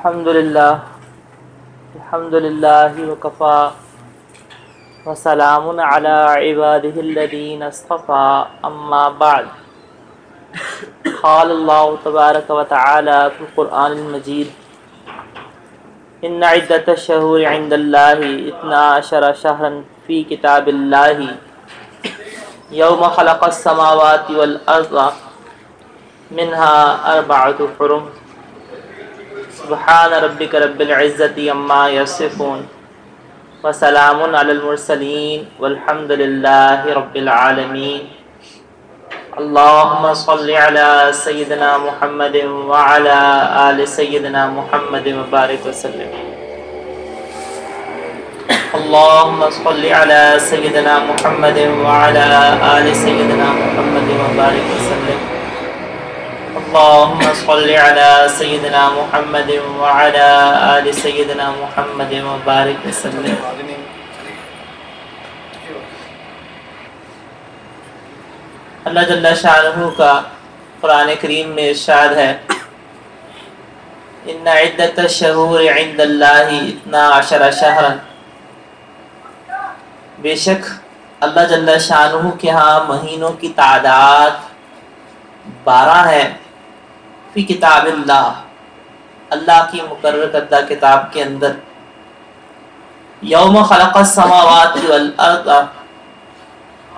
الحمد لله الحمد لله وكفى وسلام على عباده الذين اصطفى أما بعد۔ قال الله تبارك وتعالى في القرآن المجيد إن عدة الشهور عند الله اثنا عشر شهرا في كتاب الله يوم خلق السماوات والأرض منها أربعة حرم۔ سبحان ربك رب العزة عما يصفون وسلام على المرسلين والحمد لله رب العالمين اللهم صل على سيدنا محمد وعلى آل سيدنا محمد وبارك وسلم اللهم صل على سيدنا محمد وعلى آل سيدنا محمد وبارك وسلم اللهم صل على سيدنا محمد وعلى آل سيدنا محمد وبارك وسلم. اللہ جل شاہ کا قرآن کریم میں ارشاد ہے، ان عدت الشہور عند اللہ اتنا عشر شہرا بے شک اللہ جل شاہ کے ہاں مہینوں کی تعداد بارہ ہے۔ فی کتاب اللہ اللہ کی مقرر کردہ کتاب کے اندر۔ یوم خلق السماوات والارض،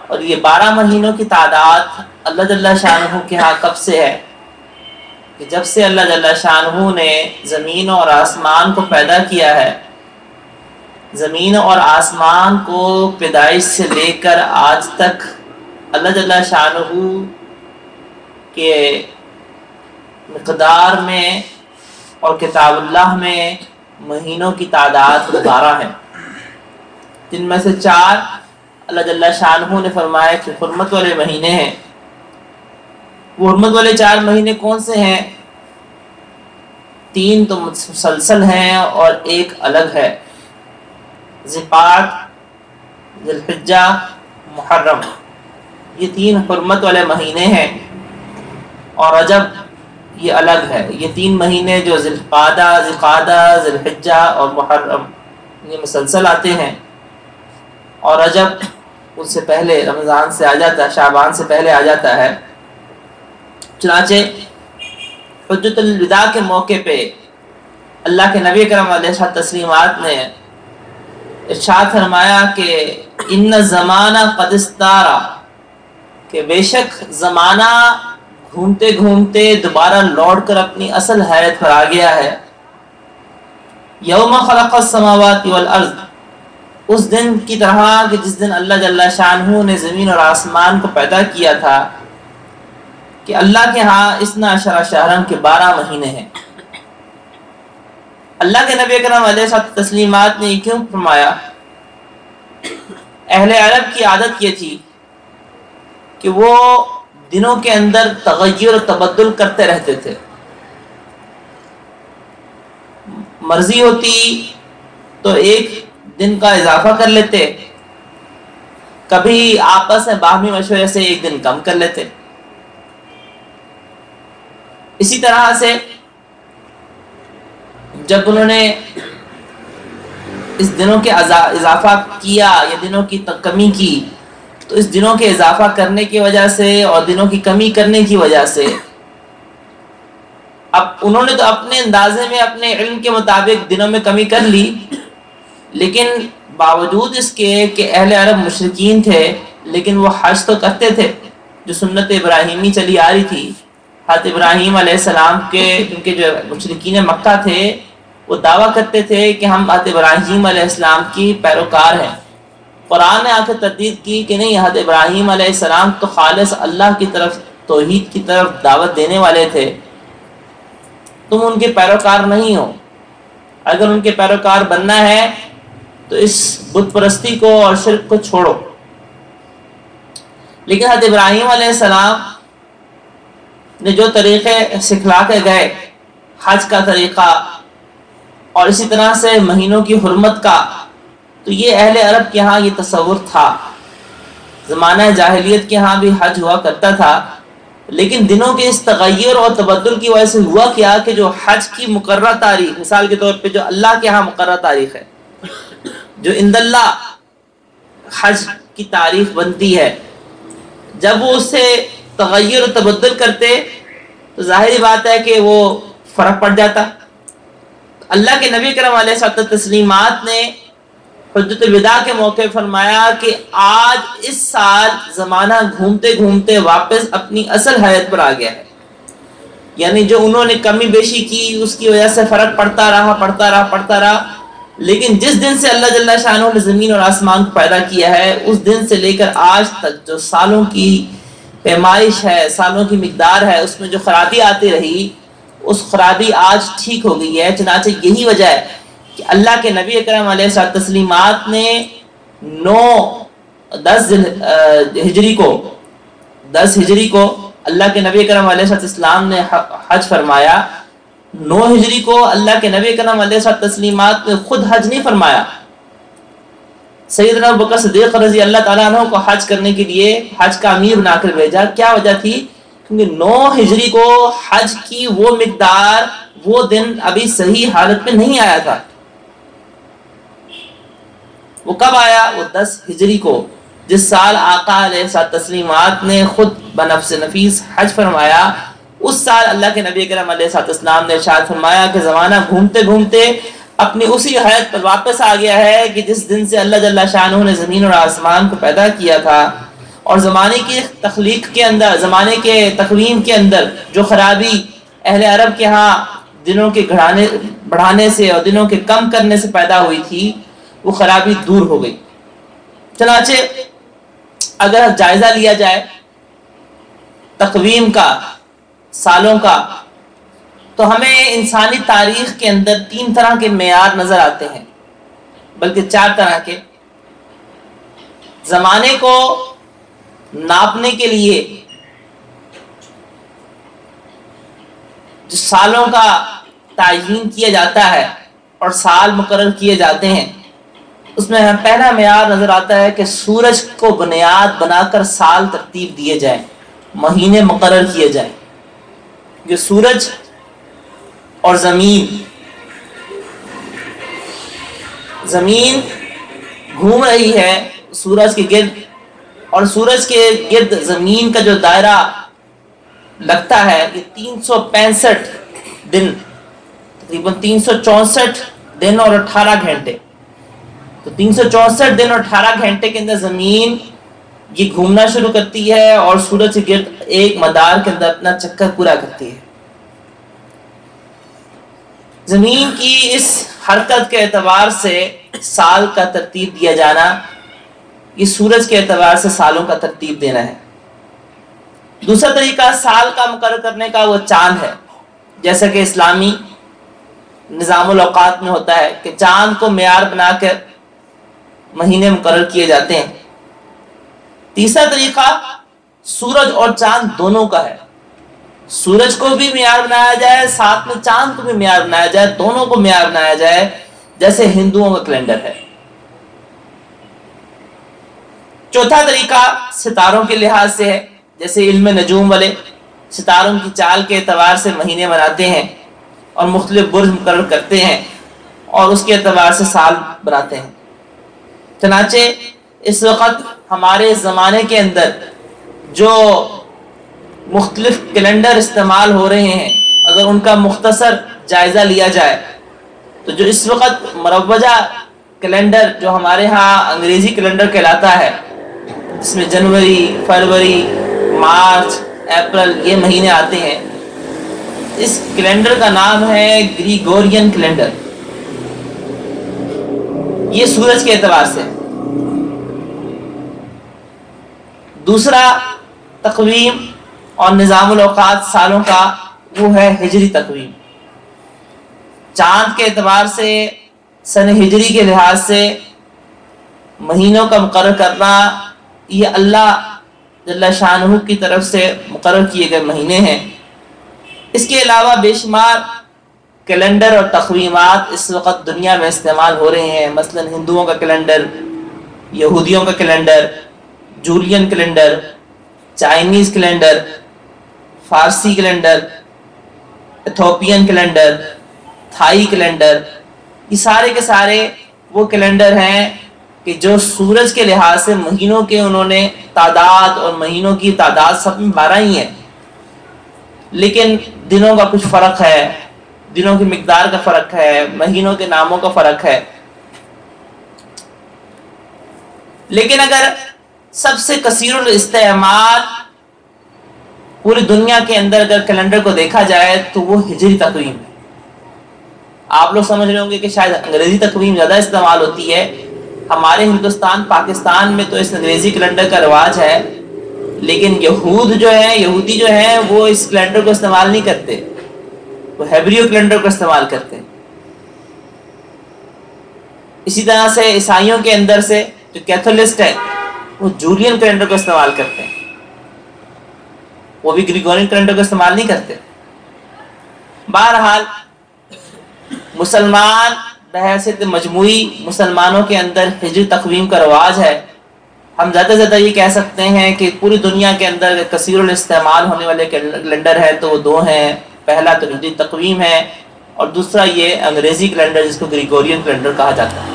اور یہ بارہ مہینوں کی تعداد اللہ جل شاہ کے ہاں کب سے ہے؟ کہ جب سے اللہ جل شاہ نے زمین اور آسمان کو پیدا کیا ہے، زمین اور آسمان کو پیدائش سے لے کر آج تک اللہ جل شاہ کے مقدار میں اور کتاب اللہ میں مہینوں کی تعداد بارہ ہے۔ جن میں سے چار اللہ جل شاہ نے فرمایا کہ حرمت والے مہینے ہیں۔ وہ حرمت والے چار مہینے کون سے ہیں؟ تین تو مسلسل ہیں اور ایک الگ ہے۔ ذپات ذلحجہ محرم۔ یہ تین حرمت والے مہینے ہیں۔ اور رجب یہ الگ ہے۔ یہ تین مہینے جو ذلقادہ ذقادہ ذلحجہ اور محرم یہ مسلسل آتے ہیں۔ اور رجب اس سے پہلے، رمضان سے آ جاتا ہے، شعبان سے پہلے آ جاتا ہے۔ چنانچہ حجت الوداع کے موقع پہ اللہ کے نبی کرم علیہ تسلیمات نے ارشاد فرمایا کہ ان زمانہ قدستارا کہ بے شک زمانہ گھومتے گھومتے دوبارہ لوٹ کر اپنی اصل حیرت پر آ گیا ہے۔ یوم خلق السماوات والارض۔ اس دن کی طرح کہ جس دن اللہ جل شاہ نے زمین اور آسمان کو پیدا کیا تھا کہ اللہ کے ہاں اسنا اشرا شہرم کے بارہ مہینے ہیں۔ اللہ کے نبی کرم علیہ تسلیمات نے کیوں فرمایا؟ اہل عرب کی عادت یہ تھی کہ وہ دنوں کے اندر تغیر و تبدل کرتے رہتے تھے۔ مرضی ہوتی تو ایک دن کا اضافہ کر لیتے۔ کبھی آپس میں باہمی مشورے سے ایک دن کم کر لیتے۔ اسی طرح سے جب انہوں نے اس دنوں کے اضافہ کیا یا دنوں کی کمی کی تو اس دنوں کے اضافہ کرنے کی وجہ سے اور دنوں کی کمی کرنے کی وجہ سے۔ اب انہوں نے تو اپنے اندازے میں اپنے علم کے مطابق دنوں میں کمی کر لی، لیکن باوجود اس کے کہ اہل عرب مشرقین تھے، لیکن وہ حج تو کرتے تھے، جو سنت ابراہیمی چلی آ رہی تھی۔ حضرت ابراہیم علیہ السلام کے کیونکہ جو مشرقین مکہ تھے، وہ دعویٰ کرتے تھے کہ ہم حضرت ابراہیم علیہ السلام کی پیروکار ہیں۔ قرآن نے آ کے تردید کی کہ نہیں، حضرت ابراہیم علیہ السلام تو خالص اللہ کی طرف، توحید کی طرف دعوت دینے والے تھے۔ تم ان کے پیروکار نہیں ہو۔ اگر ان کے پیروکار بننا ہے تو اس بت پرستی کو اور شرک کو چھوڑو۔ لیکن حضرت ابراہیم علیہ السلام نے جو طریقے سکھلا کے گئے، حج کا طریقہ اور اسی طرح سے مہینوں کی حرمت کا تو یہ اہل عرب کے ہاں یہ تصور تھا۔ زمانہ جاہلیت کے ہاں بھی حج ہوا کرتا تھا، لیکن دنوں کے اس تغیر اور تبدل کی وجہ سے ہوا کیا کہ جو حج کی مقررہ تاریخ، مثال کے طور پہ جو اللہ کے ہاں مقررہ تاریخ ہے، جو اند اللہ حج کی تاریخ بنتی ہے، جب وہ اس سے تغیر و تبدل کرتے، تو ظاہری بات ہے کہ وہ فرق پڑ جاتا۔ اللہ کے نبی کرم علیہ تسلیمات نے حجت الوداع کے موقع فرمایا کہ آج اس سال زمانہ گھومتے گھومتے واپس اپنی اصل حیت پر آ گیا ہے۔ یعنی جو انہوں نے کمی بیشی کی، اس کی وجہ سے فرق پڑتا رہا پڑتا رہا پڑتا رہا۔ لیکن جس دن سے اللہ جل شاہ نے زمین اور آسمان کو پیدا کیا ہے، اس دن سے لے کر آج تک جو سالوں کی پیمائش ہے، سالوں کی مقدار ہے، اس میں جو خرابی آتی رہی، اس خرابی آج ٹھیک ہو گئی ہے۔ چنانچہ یہی وجہ ہے کہ اللہ کے نبی اکرم علیہ تسلیمات نے نو، دس ہجری کو، دس ہجری کو اللہ کے نبی اکرم علیہ السلام نے حج فرمایا۔ نو ہجری کو اللہ کے نبی کرم علیہ تسلیمات نے خود حج نہیں فرمایا۔ سیدنا بکر صدیق رضی اللہ تعالیٰ عنہ کو حج کرنے کے لیے حج کا امیر بنا کر بھیجا۔ کیا وجہ تھی؟ کیونکہ نو ہجری کو حج کی وہ مقدار وہ دن ابھی صحیح حالت میں نہیں آیا تھا۔ وہ کب آیا؟ وہ دس ہجری کو، جس سال آقا علیہ سات تسلیمات نے خود بنفس نفیس حج فرمایا، اس سال اللہ کے نبی کرم علیہ السلام نے ارشاد فرمایا کہ زمانہ گھومتے گھومتے اپنی اسی حیات پر واپس آ گیا ہے کہ جس دن سے اللہ جل شاہ نے زمین اور آسمان کو پیدا کیا تھا۔ اور زمانے کی تخلیق کے اندر، زمانے کے تقویم کے اندر، جو خرابی اہل عرب کے ہاں دنوں کے گھڑانے بڑھانے سے اور دنوں کے کم کرنے سے پیدا ہوئی تھی وہ خرابی دور ہو گئی۔ چنانچہ اگر جائزہ لیا جائے تقویم کا، سالوں کا، تو ہمیں انسانی تاریخ کے اندر تین طرح کے معیار نظر آتے ہیں۔ بلکہ چار طرح کے۔ زمانے کو ناپنے کے لیے، جو سالوں کا تعین کیا جاتا ہے اور سال مقرر کیے جاتے ہیں اس میں پہلا معیار نظر آتا ہے کہ سورج کو بنیاد بنا کر سال ترتیب دیے جائیں، مہینے مقرر کیے جائیں۔ جو سورج اور زمین زمین گھوم رہی ہے سورج کے گرد، اور سورج کے گرد زمین کا جو دائرہ لگتا ہے، یہ تین سو پینسٹھ دن، تقریباً تین سو چونسٹھ دن اور اٹھارہ گھنٹے۔ تو تین سو چونسٹھ دن اور اٹھارہ گھنٹے کے اندر زمین یہ گھومنا شروع کرتی ہے اور سورج کے گرد ایک مدار کے اندر اپنا چکر پورا کرتی ہے۔ زمین کی اس حرکت کے اعتبار سے سال کا ترتیب دیا جانا، یہ سورج کے اعتبار سے سالوں کا ترتیب دینا ہے۔ دوسرا طریقہ سال کا مقرر کرنے کا وہ چاند ہے۔ جیسا کہ اسلامی نظام الاوقات میں ہوتا ہے کہ چاند کو معیار بنا کر مہینے مقرر کیے جاتے ہیں۔ تیسرا طریقہ سورج اور چاند دونوں کا ہے۔ سورج کو بھی معیار بنایا جائے، ساتھ میں چاند کو بھی معیار بنایا جائے، دونوں کو معیار بنایا جائے، جیسے ہندوؤں کا کیلنڈر ہے۔ چوتھا طریقہ ستاروں کے لحاظ سے ہے، جیسے علم نجوم والے ستاروں کی چال کے اعتبار سے مہینے بناتے ہیں اور مختلف برج مقرر کرتے ہیں اور اس کے اعتبار سے سال بناتے ہیں۔ چنانچہ اس وقت ہمارے زمانے کے اندر جو مختلف کیلنڈر استعمال ہو رہے ہیں، اگر ان کا مختصر جائزہ لیا جائے، تو جو اس وقت مروجہ کیلنڈر جو ہمارے ہاں انگریزی کیلنڈر کہلاتا ہے، جس میں جنوری، فروری، مارچ، اپریل یہ مہینے آتے ہیں، اس کیلنڈر کا نام ہے گریگورین کیلنڈر۔ یہ سورج کے اعتبار سے۔ دوسرا تقویم اور نظام الاوقات سالوں کا وہ ہے ہجری تقویم۔ چاند کے اعتبار سے، سن ہجری کے لحاظ سے مہینوں کا مقرر کرنا، یہ اللہ جل شاہ کی طرف سے مقرر کیے گئے مہینے ہیں۔ اس کے علاوہ بے شمار کیلنڈر اور تقویمات اس وقت دنیا میں استعمال ہو رہے ہیں۔ مثلا ہندوؤں کا کیلنڈر یہودیوں کا calendar Julian calendar Chinese calendar فارسی calendar Ethiopian calendar Thai calendar یہ سارے کے سارے وہ کیلنڈر ہیں کہ جو سورج کے لحاظ سے مہینوں کے انہوں نے تعداد اور مہینوں کی تعداد سب میں بارہ ہی ہیں۔ لیکن دنوں کا کچھ فرق ہے۔ دنوں کی مقدار کا فرق ہے، مہینوں کے ناموں کا فرق ہے۔ لیکن اگر سب سے کثیر الاستعمال پوری دنیا کے اندر اگر کیلنڈر کو دیکھا جائے تو وہ ہجری تقویم ہے۔ آپ لوگ سمجھ رہے ہوں گے کہ شاید انگریزی تقویم زیادہ استعمال ہوتی ہے۔ ہمارے ہندوستان، پاکستان میں تو اس انگریزی کیلنڈر کا رواج ہے، لیکن یہود جو ہے یہودی جو ہیں، وہ اس کیلنڈر کو استعمال نہیں کرتے۔ وہ ہیبریو کیلنڈر کو استعمال کرتے ہیں۔ اسی طرح سے عیسائیوں کے اندر سے جو کیتھولسٹ ہے وہ جولین کیلنڈر کو استعمال کرتے ہیں۔ وہ بھی گریگورین کیلنڈر کو استعمال نہیں کرتے۔ بہرحال، مسلمان بحثیت مجموعی مسلمانوں کے اندر ہجری تقویم کا رواج ہے۔ ہم زیادہ سے زیادہ یہ کہہ سکتے ہیں کہ پوری دنیا کے اندر کثیر الاستعمال ہونے والے کیلنڈر ہے تو وہ دو ہیں۔ پہلا تو تقویم ہے اور دوسرا یہ انگریزی کیلنڈر جس کو گریگورین کیلنڈر کہا جاتا ہے۔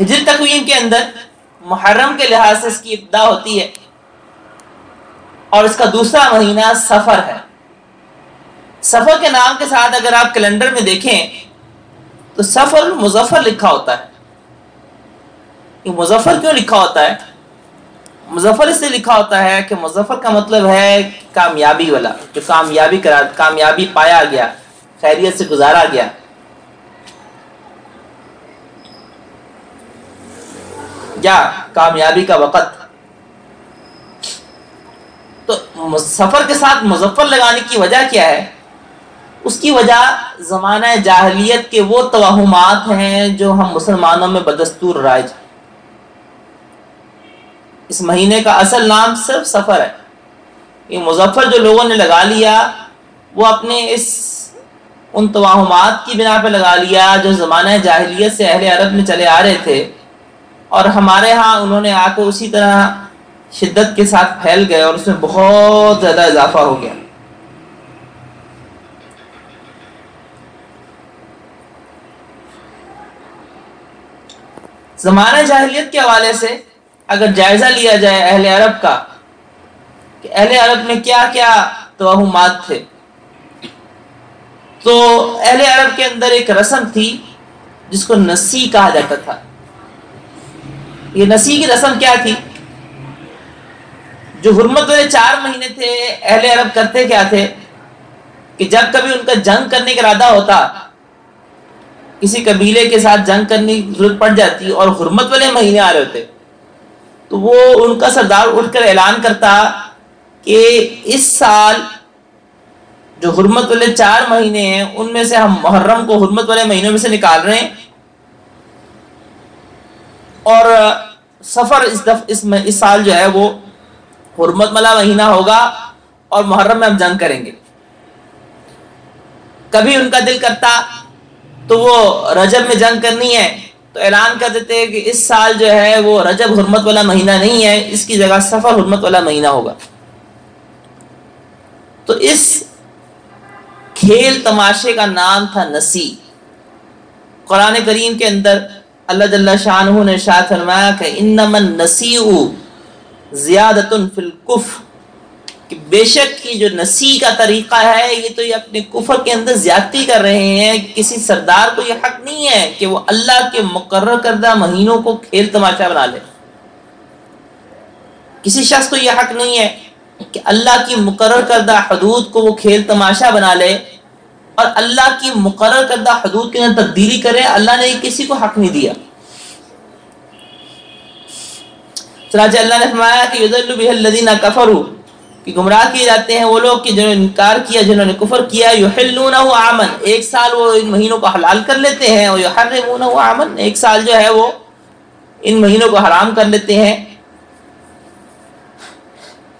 ہجری تقویم کے اندر محرم کے لحاظ سے اس کی ابتدا ہوتی ہے اور اس کا دوسرا مہینہ سفر ہے۔ سفر کے نام کے ساتھ اگر آپ کیلنڈر میں دیکھیں تو سفر مظفر لکھا ہوتا ہے۔ یہ مظفر کیوں لکھا ہوتا ہے؟ مظفر اس سے لکھا ہوتا ہے کہ مظفر کا مطلب ہے کامیابی والا، جو کامیابی کرا، کامیابی پایا گیا، خیریت سے گزارا گیا۔ یا کامیابی کا وقت۔ تو سفر کے ساتھ مظفر لگانے کی وجہ کیا ہے؟ اس کی وجہ زمانہ جاہلیت کے وہ توہمات ہیں جو ہم مسلمانوں میں بدستور رائج۔ اس مہینے کا اصل نام صرف سفر ہے۔ یہ مظفر جو لوگوں نے لگا لیا، وہ اپنے اس ان توہمات کی بنا پہ لگا لیا جو زمانہ جاہلیت سے اہل عرب میں چلے آ رہے تھے۔ اور ہمارے ہاں انہوں نے آ کے اسی طرح شدت کے ساتھ پھیل گئے اور اس میں بہت زیادہ اضافہ ہو گیا۔ زمانہ جاہلیت کے حوالے سے اگر جائزہ لیا جائے اہل عرب کا، کہ اہل عرب میں کیا کیا توہمات تھے۔ تو اہل عرب کے اندر ایک رسم تھی جس کو نسی کہا جاتا تھا۔ یہ نسی کی رسم کیا تھی؟ جو حرمت والے چار مہینے تھے، اہل عرب کرتے کیا تھے؟ کہ جب کبھی ان کا جنگ کرنے کا ارادہ ہوتا، کسی قبیلے کے ساتھ جنگ کرنے کی ضرورت پڑ جاتی اور حرمت والے مہینے آ رہے ہوتے۔ تو وہ ان کا سردار اٹھ کر اعلان کرتا کہ اس سال جو حرمت والے چار مہینے ہیں ان میں سے ہم محرم کو حرمت والے مہینوں میں سے نکال رہے ہیں۔ اور سفر اس دف اس, اس سال جو ہے وہ حرمت والا مہینہ ہوگا اور محرم میں ہم جنگ کریں گے۔ کبھی ان کا دل کرتا تو وہ رجب میں جنگ کرنی ہے۔ تو اعلان کر دیتے کہ اس سال جو ہے وہ رجب حرمت والا مہینہ نہیں ہے، اس کی جگہ سفر حرمت والا مہینہ ہوگا۔ تو اس کھیل تماشے کا نام تھا نسی۔ قرآن کریم کے اندر اللہ جل شاہ نے شاہ فرمایا کہ انمن نسی زیادت فی کہ بے شک کی جو نسی کا طریقہ ہے، یہ تو یہ اپنے کفر کے اندر زیادتی کر رہے ہیں۔ کسی سردار کو یہ حق نہیں ہے کہ وہ اللہ کے مقرر کردہ مہینوں کو کھیل تماشا بنا لے۔ کسی شخص کو یہ حق نہیں ہے کہ اللہ کی مقرر کردہ حدود کو وہ کھیل تماشا بنا لے اور اللہ کی مقرر کردہ حدود کے اندر تبدیلی کرے۔ اللہ نے کسی کو حق نہیں دیا۔ چنانچہ اللہ نے فرمایا کہ یذل به الذين كفروا کہ گمراہ کیے جاتے ہیں وہ لوگ کہ جنہوں نے انکار کیا، جنہوں نے کفر کیا یحلونه عاما ایک سال وہ ان مہینوں کو حلال کر لیتے ہیں اور یحرمونه عاما ایک سال جو ہے وہ ان مہینوں کو حرام کر لیتے ہیں۔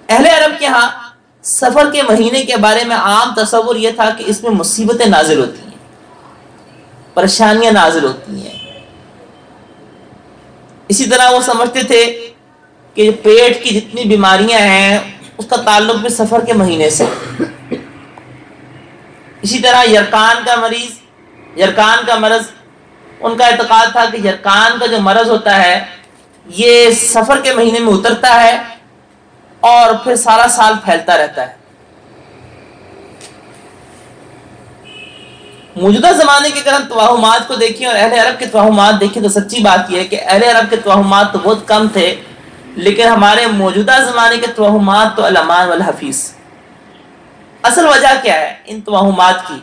اہل عرب کے ہاں سفر کے مہینے کے بارے میں عام تصور یہ تھا کہ اس میں مصیبتیں نازل ہوتی ہیں، پریشانیاں نازل ہوتی ہیں۔ اسی طرح وہ سمجھتے تھے کہ پیٹ کی جتنی بیماریاں ہیں اس کا تعلق بھی سفر کے مہینے سے۔ اسی طرح یرکان کا مریض، یرکان کا مرض، ان کا اعتقاد تھا کہ یرکان کا جو مرض ہوتا ہے، یہ سفر کے مہینے میں اترتا ہے اور پھر سارا سال پھیلتا رہتا ہے۔ موجودہ زمانے کے اگر ہم توہمات کو دیکھیں اور اہل عرب کے توہمات دیکھیں تو سچی بات یہ ہے کہ اہل عرب کے توہمات تو بہت کم تھے۔ لیکن ہمارے موجودہ زمانے کے توہمات تو علمان والحفیظ۔ اصل وجہ کیا ہے ان توہمات کی؟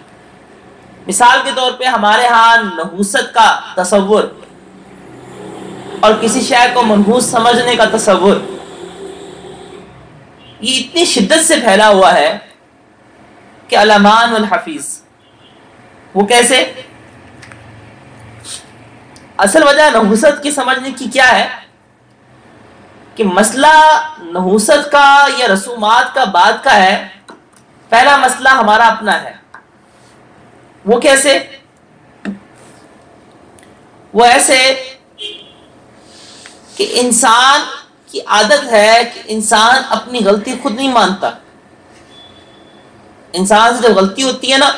مثال کے طور پہ ہمارے ہاں نحوست کا تصور اور کسی شے کو منحوس سمجھنے کا تصور۔ یہ اتنی شدت سے پھیلا ہوا ہے کہ علمان والحفیظ۔ وہ کیسے؟ اصل وجہ نحوست کی سمجھنے کی کیا ہے؟ کہ مسئلہ نحوست کا یا رسومات کا بات کا ہے، پہلا مسئلہ ہمارا اپنا ہے۔ وہ کیسے؟ وہ ایسے کہ انسان کی عادت ہے کہ انسان اپنی غلطی خود نہیں مانتا۔ انسان سے جب غلطی ہوتی ہے نا،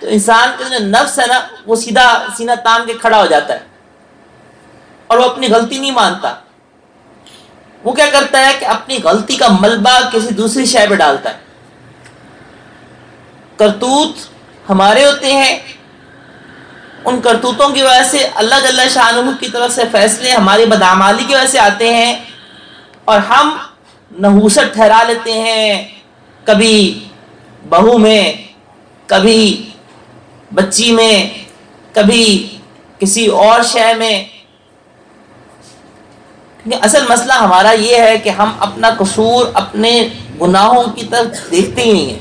تو انسان کا جو نفس ہے نا، وہ سیدھا سینہ تان کے کھڑا ہو جاتا ہے۔ اور وہ اپنی غلطی نہیں مانتا۔ وہ کیا کرتا ہے کہ اپنی غلطی کا ملبہ کسی دوسری شے پہ ڈالتا ہے۔ کرتوت ہمارے ہوتے ہیں۔ ان کرتوتوں کی وجہ سے اللہ جل شاہ کی طرف سے فیصلے، ہماری بدعمالی کی وجہ سے آتے ہیں۔ اور ہم نحوست ٹھہرا لیتے ہیں۔ کبھی بہو میں، کبھی بچی میں، کبھی کسی اور شے میں۔ اصل مسئلہ ہمارا یہ ہے کہ ہم اپنا قصور اپنے گناہوں کی طرف دیکھتے ہی نہیں ہیں۔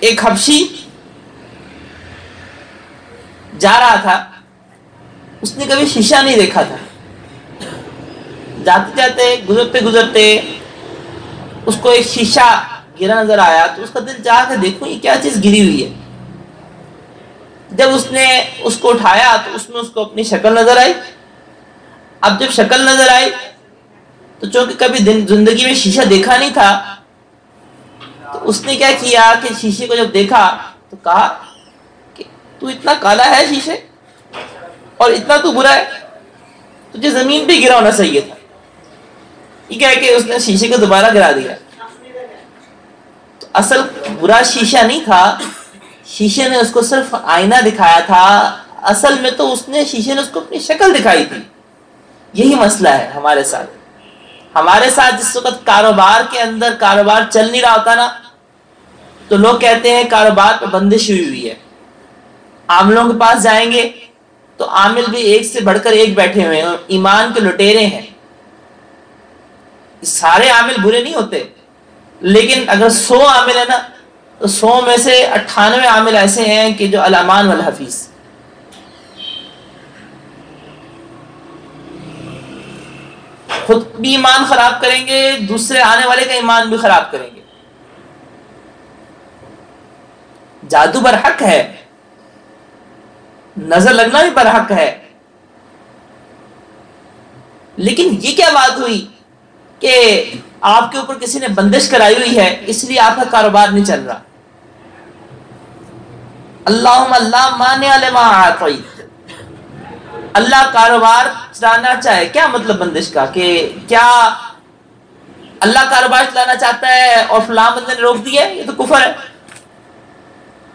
ایک حبشی جا رہا تھا، اس نے کبھی شیشہ نہیں دیکھا تھا۔ جاتے جاتے، گزرتے گزرتے اس کو ایک شیشہ گرا نظر آیا تو اس کا دل چاہ کے دیکھو یہ کیا چیز گری ہوئی ہے۔ جب اس نے اس کو اٹھایا تو اس میں اس کو اپنی شکل نظر آئی۔ اب جب شکل نظر آئی تو چونکہ کبھی زندگی میں شیشہ دیکھا نہیں تھا، تو اس نے کیا کیا کہ شیشے کو جب دیکھا تو کہا کہ تو اتنا کالا ہے شیشے اور اتنا تو برا ہے، تجھے زمین پہ گرا ہونا چاہیے تھا۔ یہ کیا کہ اس نے شیشے کو دوبارہ گرا دیا۔ اصل برا شیشہ نہیں تھا شیشے نے اس کو صرف آئینہ دکھایا تھا، اصل میں تو اس نے شیشے نے اس کو اپنی شکل دکھائی تھی۔ یہی مسئلہ ہے ہمارے ساتھ۔ ہمارے ساتھ جس وقت کاروبار کے اندر کاروبار چل نہیں رہا ہوتا نا، تو لوگ کہتے ہیں کاروبار پہ بندش ہوئی ہوئی ہے۔ عاملوں کے پاس جائیں گے تو عامل بھی ایک سے بڑھ کر ایک بیٹھے ہوئے ہیں، ایمان کے لٹیرے ہیں۔ سارے عامل برے نہیں ہوتے، لیکن اگر سو عامل ہے نا تو سو میں سے اٹھانوے عامل ایسے ہیں کہ جو علامان والحفیظ۔ خود بھی ایمان خراب کریں گے، دوسرے آنے والے کا ایمان بھی خراب کریں گے۔ جادو برحق ہے۔ نظر لگنا بھی برحق ہے۔ لیکن یہ کیا بات ہوئی کہ آپ کے اوپر کسی نے بندش کرائی ہوئی ہے، اس لیے آپ کا کاروبار نہیں چل رہا۔ اللہ اللہ مانے اللہ کاروبار چلانا چاہے، کیا مطلب بندش کا؟ کہ کیا اللہ کاروبار چلانا چاہتا ہے اور فلاں بندے نے روک دیا یہ تو کفر ہے۔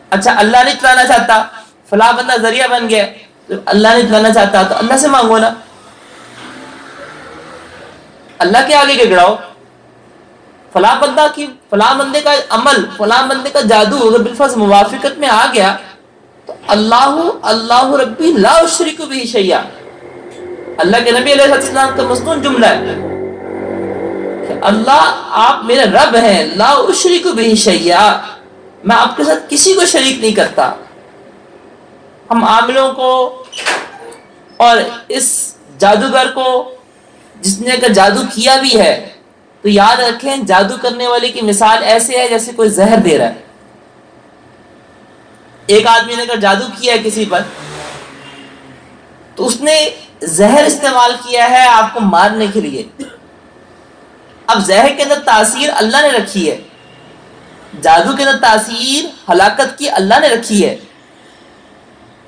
اچھا اللہ نہیں چلانا چاہتا، فلاں بندہ ذریعہ بن گیا اللہ نہیں چلانا چاہتا، تو اللہ سے مانگو نا۔ اللہ کے آگے گڑاؤ فلاں بندہ کی فلاں بندے کا عمل، فلاں بندے کا جادو اگر بالفظ موافقت میں آ گیا، تو اللہ اللہ ربی لا شریک بھی شیا اللہ کے نبی علیہ السلام کا مصنون جملہ ہے کہ اللہ، آپ میرے رب ہیں، لا شریک بھی شیا میں آپ کے ساتھ کسی کو شریک نہیں کرتا۔ ہم عاملوں کو اور اس جادوگر کو، جس نے اگر جادو کیا بھی ہے تو یاد رکھیں، جادو کرنے والے کی مثال ایسے ہے جیسے کوئی زہر دے رہا ہے۔ ایک آدمی نے اگر جادو کیا ہے کسی پر، تو اس نے زہر استعمال کیا ہے آپ کو مارنے کے لیے۔ اب زہر کے اندر تاثیر اللہ نے رکھی ہے۔ جادو کے اندر تاثیر ہلاکت کی اللہ نے رکھی ہے۔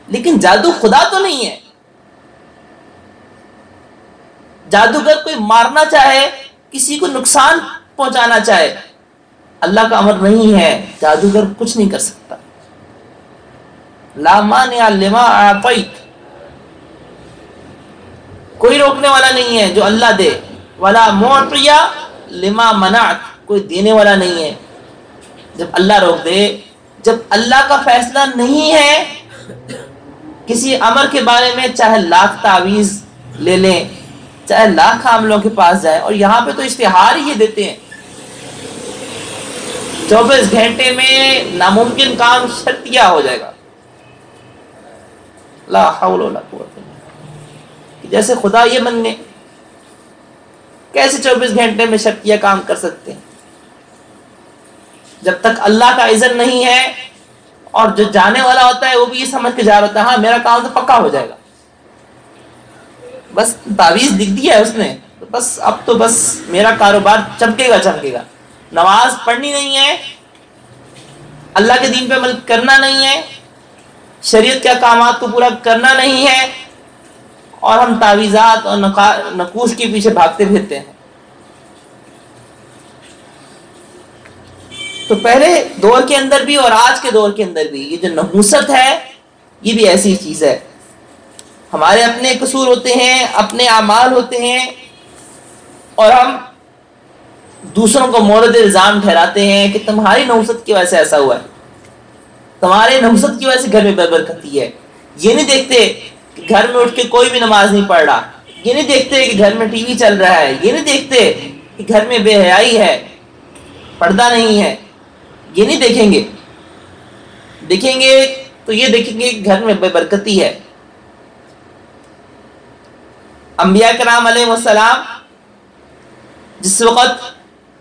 لیکن جادو خدا تو نہیں ہے۔ جادوگر کوئی مارنا چاہے کسی کو نقصان پہنچانا چاہے، اللہ کا امر نہیں ہے، جادوگر کچھ نہیں کر سکتا۔ لامان لما آپیت کوئی روکنے والا نہیں ہے جو اللہ دے۔ والا موٹیا لما منعت۔ کوئی دینے والا نہیں ہے۔ جب اللہ روک دے، جب اللہ کا فیصلہ نہیں ہے، کسی امر کے بارے میں چاہے لاکھ تعویذ لے لیں۔ چاہے لاکھ عاملوں کے پاس جائے اور یہاں پہ تو اشتہار ہی دیتے ہیں۔ چوبیس گھنٹے میں ناممکن کام شرطیہ ہو جائے گا۔ لا حول ولا قوت جیسے خدا یہ مننے کیسے چوبیس گھنٹے میں شرطیہ کام کر سکتے ہیں؟ جب تک اللہ کا عزت نہیں ہے اور جو جانے والا ہوتا ہے وہ بھی یہ سمجھ کے جا رہا ہوتا ہے ہاں میرا کام تو پکا ہو جائے گا۔ بس تعویذ لکھ دیا ہے اس نے، بس اب تو بس میرا کاروبار چمکے گا چمکے گا۔ نماز پڑھنی نہیں ہے، اللہ کے دین پہ عمل کرنا نہیں ہے، شریعت کے احکامات کو پورا کرنا نہیں ہے، اور ہم تعویذات اور نقوش کے پیچھے بھاگتے پھرتے ہیں۔ تو پہلے دور کے اندر بھی اور آج کے دور کے اندر بھی یہ جو نحوست ہے، یہ بھی ایسی چیز ہے۔ ہمارے اپنے قصور ہوتے ہیں، اپنے اعمال ہوتے ہیں، اور ہم دوسروں کو مورد الزام ٹھہراتے ہیں کہ تمہاری نحوست کی وجہ سے ایسا ہوا ہے۔ تمہارے نحوست کی وجہ سے گھر میں برکتی ہے۔ یہ نہیں دیکھتے کہ گھر میں اٹھ کے کوئی بھی نماز نہیں پڑھ رہا۔ یہ نہیں دیکھتے کہ گھر میں ٹی وی چل رہا ہے۔ یہ نہیں دیکھتے کہ گھر میں بے حیائی ہے۔ پردہ نہیں ہے۔ یہ نہیں دیکھیں گے۔ دیکھیں گے تو یہ دیکھیں گے کہ گھر میں بے برکتی ہے۔ انبیاء کرام علیہ السلام جس وقت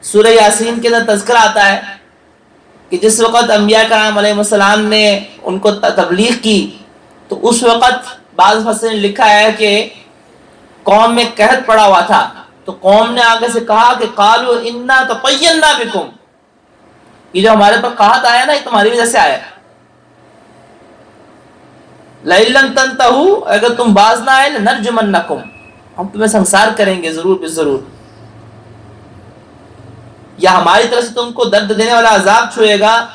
سورہ یاسین کے اندر تذکر آتا ہے کہ جس وقت انبیاء کرام علیہ السلام نے ان کو تبلیغ کی، تو اس وقت بعض فصل نے لکھا ہے کہ قوم میں قحط پڑا ہوا تھا۔ تو قوم نے آگے سے کہا کہ قالو انا تو پینا بکم یہ جو ہمارے پر قحط آیا نا، یہ تمہاری وجہ سے آیا۔ لَإِلَّن تَنْتَهُ اگر تم باز نہ آئے نَرْجُمَنَّكُمْ ہم تمہیں سنسار کریں گے، ضرور بھی ضرور۔ یا ہماری طرف سے تم کو درد دینے والا عذاب چھوئے گا۔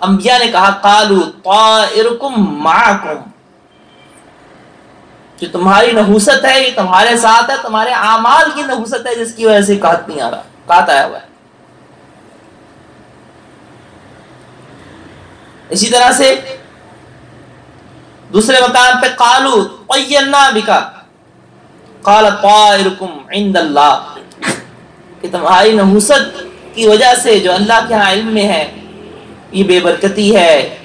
انبیاء نے کہا قالو طائرکم جو تمہاری نحوست ہے، یہ تمہارے ساتھ ہے، تمہارے اعمال کی نحوست ہے، جس کی وجہ سے کہت نہیں آ رہا کہت آیا ہوا ہے۔ اسی طرح سے دوسرے مقام پہ قالو قینا بکا۔ قال طائرکم عند اللہ کہ تمہاری نحوست کی وجہ سے جو اللہ کے ہاں علم میں ہے، یہ بے برکتی ہے۔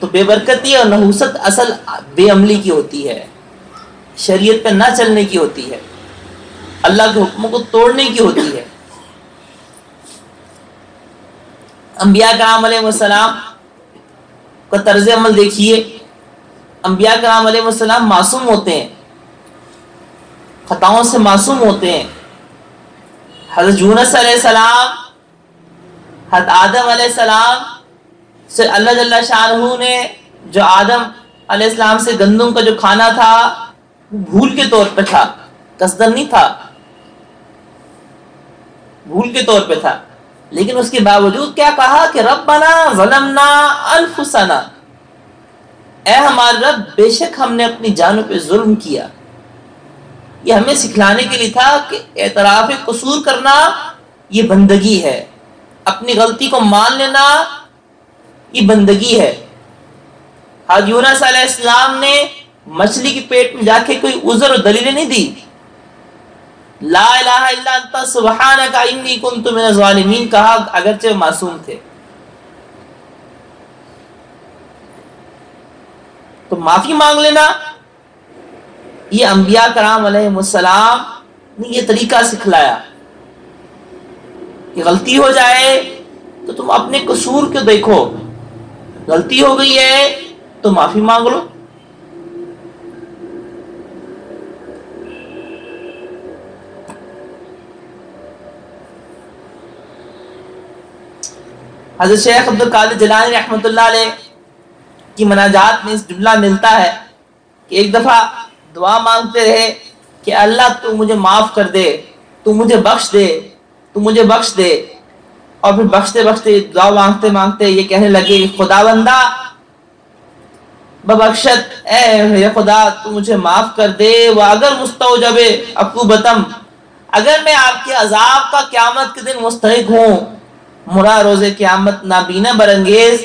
تو بے برکتی اور نحوست اصل بے عملی کی ہوتی ہے۔ شریعت پہ نہ چلنے کی ہوتی ہے۔ اللہ کے حکموں کو توڑنے کی ہوتی ہے۔ انبیاء کرام علیہ السلام کا طرز عمل دیکھیے۔ انبیاء کرام علیہ السلام معصوم ہوتے ہیں۔ خطاؤں سے معصوم ہوتے ہیں۔ حضرت جونس علیہ السلام، حضرت آدم علیہ السلام سے اللہ جل شاہ نے جو آدم علیہ السلام سے گندم کا جو کھانا تھا بھول کے طور پہ تھا۔ قصدن نہیں تھا۔ بھول کے طور پہ تھا۔ لیکن اس کے باوجود کیا کہا کہ ربنا ظلمنا انفسنا۔ اے ہمارے رب، بے شک ہم نے اپنی جانوں پہ ظلم کیا۔ یہ ہمیں سکھلانے کے لیے تھا کہ اعتراف قصور کرنا یہ بندگی ہے۔ اپنی غلطی کو مان لینا یہ بندگی ہے۔ حضورت علیہ السلام نے مچھلی کے پیٹ میں جا کے کوئی عذر و دلیلیں نہیں دی۔ لا الہ الا انت، سبحانک، انی کنت من الظالمین، کہا اگرچہ معصوم تھے۔ تو معافی مانگ لینا۔ یہ انبیاء کرام علیہ السلام نے یہ طریقہ سکھلایا کہ غلطی ہو جائے تو تم اپنے قصور کو دیکھو، غلطی ہو گئی ہے تو معافی مانگ لو۔ حضرت شیخ عبد القادر جلانی رحمۃ اللہ علیہ کی مناجات میں اس جملہ ملتا ہے کہ ایک دفعہ دعا مانگتے رہے کہ اللہ تو مجھے معاف کر دے، تو مجھے بخش دے، تو مجھے بخش دے۔ اور پھر بخشتے بخشتے دعا مانگتے مانگتے یہ کہنے لگے، خدا بندہ، ببخشت، اے خدا، تو مجھے معاف کر دے۔ وہ اگر مستو جب بتم اگر میں آپ کے عذاب کا قیامت کے دن مستحق ہوں، مرا روز قیامت نابینا برنگیز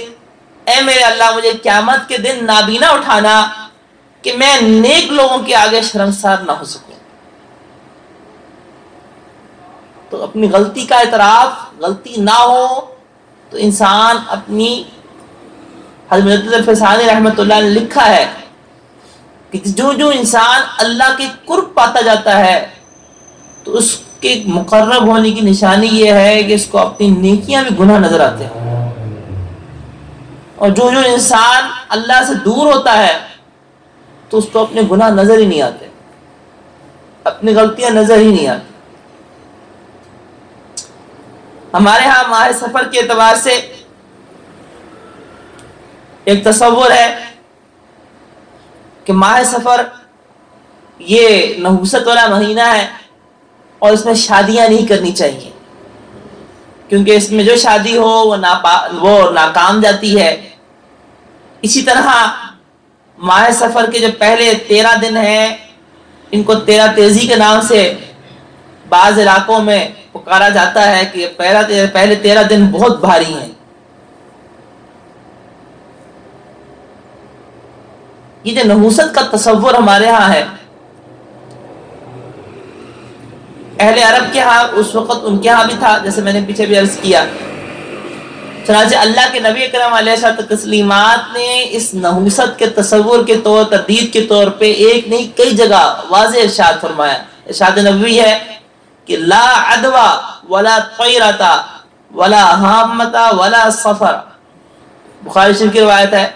اے میرے اللہ، مجھے قیامت کے دن نابینا اٹھانا۔ کہ میں نیک لوگوں کے آگے شرمسار نہ ہو سکوں۔ تو اپنی غلطی کا اعتراف، غلطی نہ ہو تو انسان اپنی حضرت فسانی رحمۃ اللہ نے لکھا ہے کہ جو جو انسان اللہ کے قرب پاتا جاتا ہے، تو اس کے مقرب ہونے کی نشانی یہ ہے کہ اس کو اپنی نیکیاں بھی گناہ نظر آتے ہیں۔ اور جو جو انسان اللہ سے دور ہوتا ہے تو اس کو اپنے گناہ نظر ہی نہیں آتے۔ اپنی غلطیاں نظر ہی نہیں آتی۔ ہمارے ہاں ماہ سفر کے اعتبار سے ایک تصور ہے کہ ماہ سفر یہ نحوست والا مہینہ ہے اور اس میں شادیاں نہیں کرنی چاہیے۔ کیونکہ اس میں جو شادی ہو وہ ناپا، وہ ناکام جاتی ہے۔ اسی طرح ماہ سفر کے جو پہلے تیرہ دن ہیں، ان کو تیرہ تیزی کے نام سے بعض علاقوں میں پکارا جاتا ہے کہ پہلے تیرہ دن بہت بھاری ہیں۔ یہ جو نحوست کا تصور ہمارے ہاں ہے۔ اہل عرب کے ہاں اس وقت ان کے ہاں بھی تھا، جیسے میں نے پیچھے بھی عرض کیا۔ چنانچہ اللہ کے نبی اکرم علیہ تسلیمات نے اس نحوست کے تصور کے طور، تردید کے طور پہ ایک نہیں، کئی جگہ واضح ارشاد فرمایا۔ ارشاد نبوی ہے کہ لا عدوا ولا طیرتا ولا حامتا ولا سفر بخاری شریف کی روایت ہے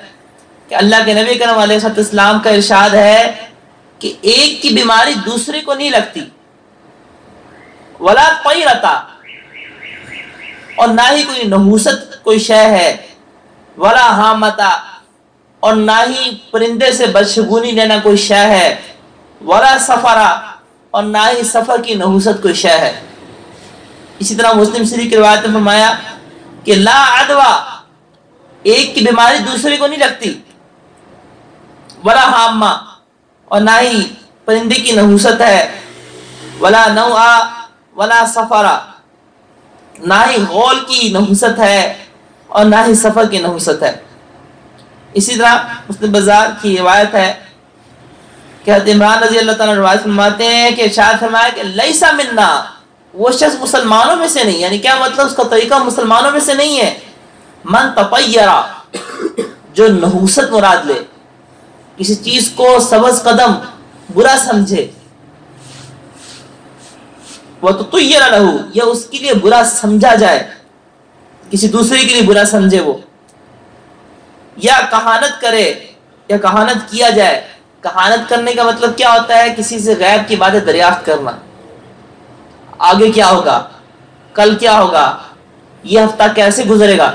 کہ اللہ کے نبی کرم علیہ السلام کا ارشاد ہے کہ ایک کی بیماری دوسرے کو نہیں لگتی۔ ولا کوئی اور نہ ہی کوئی نحوست کوئی شے ہے۔ ولا حامتا اور نہ ہی پرندے سے بدشگونی لینا کوئی شے ہے۔ ولا سفرا اور نہ ہی سفر کی نحوست کوئی شے ہے۔ اسی طرح مسلم شریف کی روایت میں فرمایا کہ لا ادوا ایک کی بیماری دوسرے کو نہیں لگتی۔ ولا حامہ اور نہ ہی پرندے کی نحوست ہے۔ ولا نو ولا سفرا نہ ہی غول کی نحوست ہے اور نہ ہی سفر کی نحوست ہے۔ اسی طرح مسلم بازار کی روایت ہے۔ کہ حضرت عمران رضی اللہ تعالیٰ روایت فرماتے ہیں کہ شاید فرمایا کہ لیسا منا، وہ شخص مسلمانوں میں سے نہیں یعنی کیا مطلب اس کا طریقہ مسلمانوں میں سے نہیں ہے؟ من تپیرا جو نحوست مراد لے، کسی چیز کو سبز قدم، برا سمجھے۔ وہ تو یہ رہو یا اس کے لیے برا سمجھا جائے۔ کسی دوسرے کے لیے برا سمجھے وہ۔ یا کہانت کرے، یا کہانت کیا جائے۔ کہانت کرنے کا مطلب کیا ہوتا ہے؟ کسی سے غیب کی باتیں دریافت کرنا۔ آگے کیا ہوگا؟ کل کیا ہوگا؟ یہ ہفتہ کیسے گزرے گا؟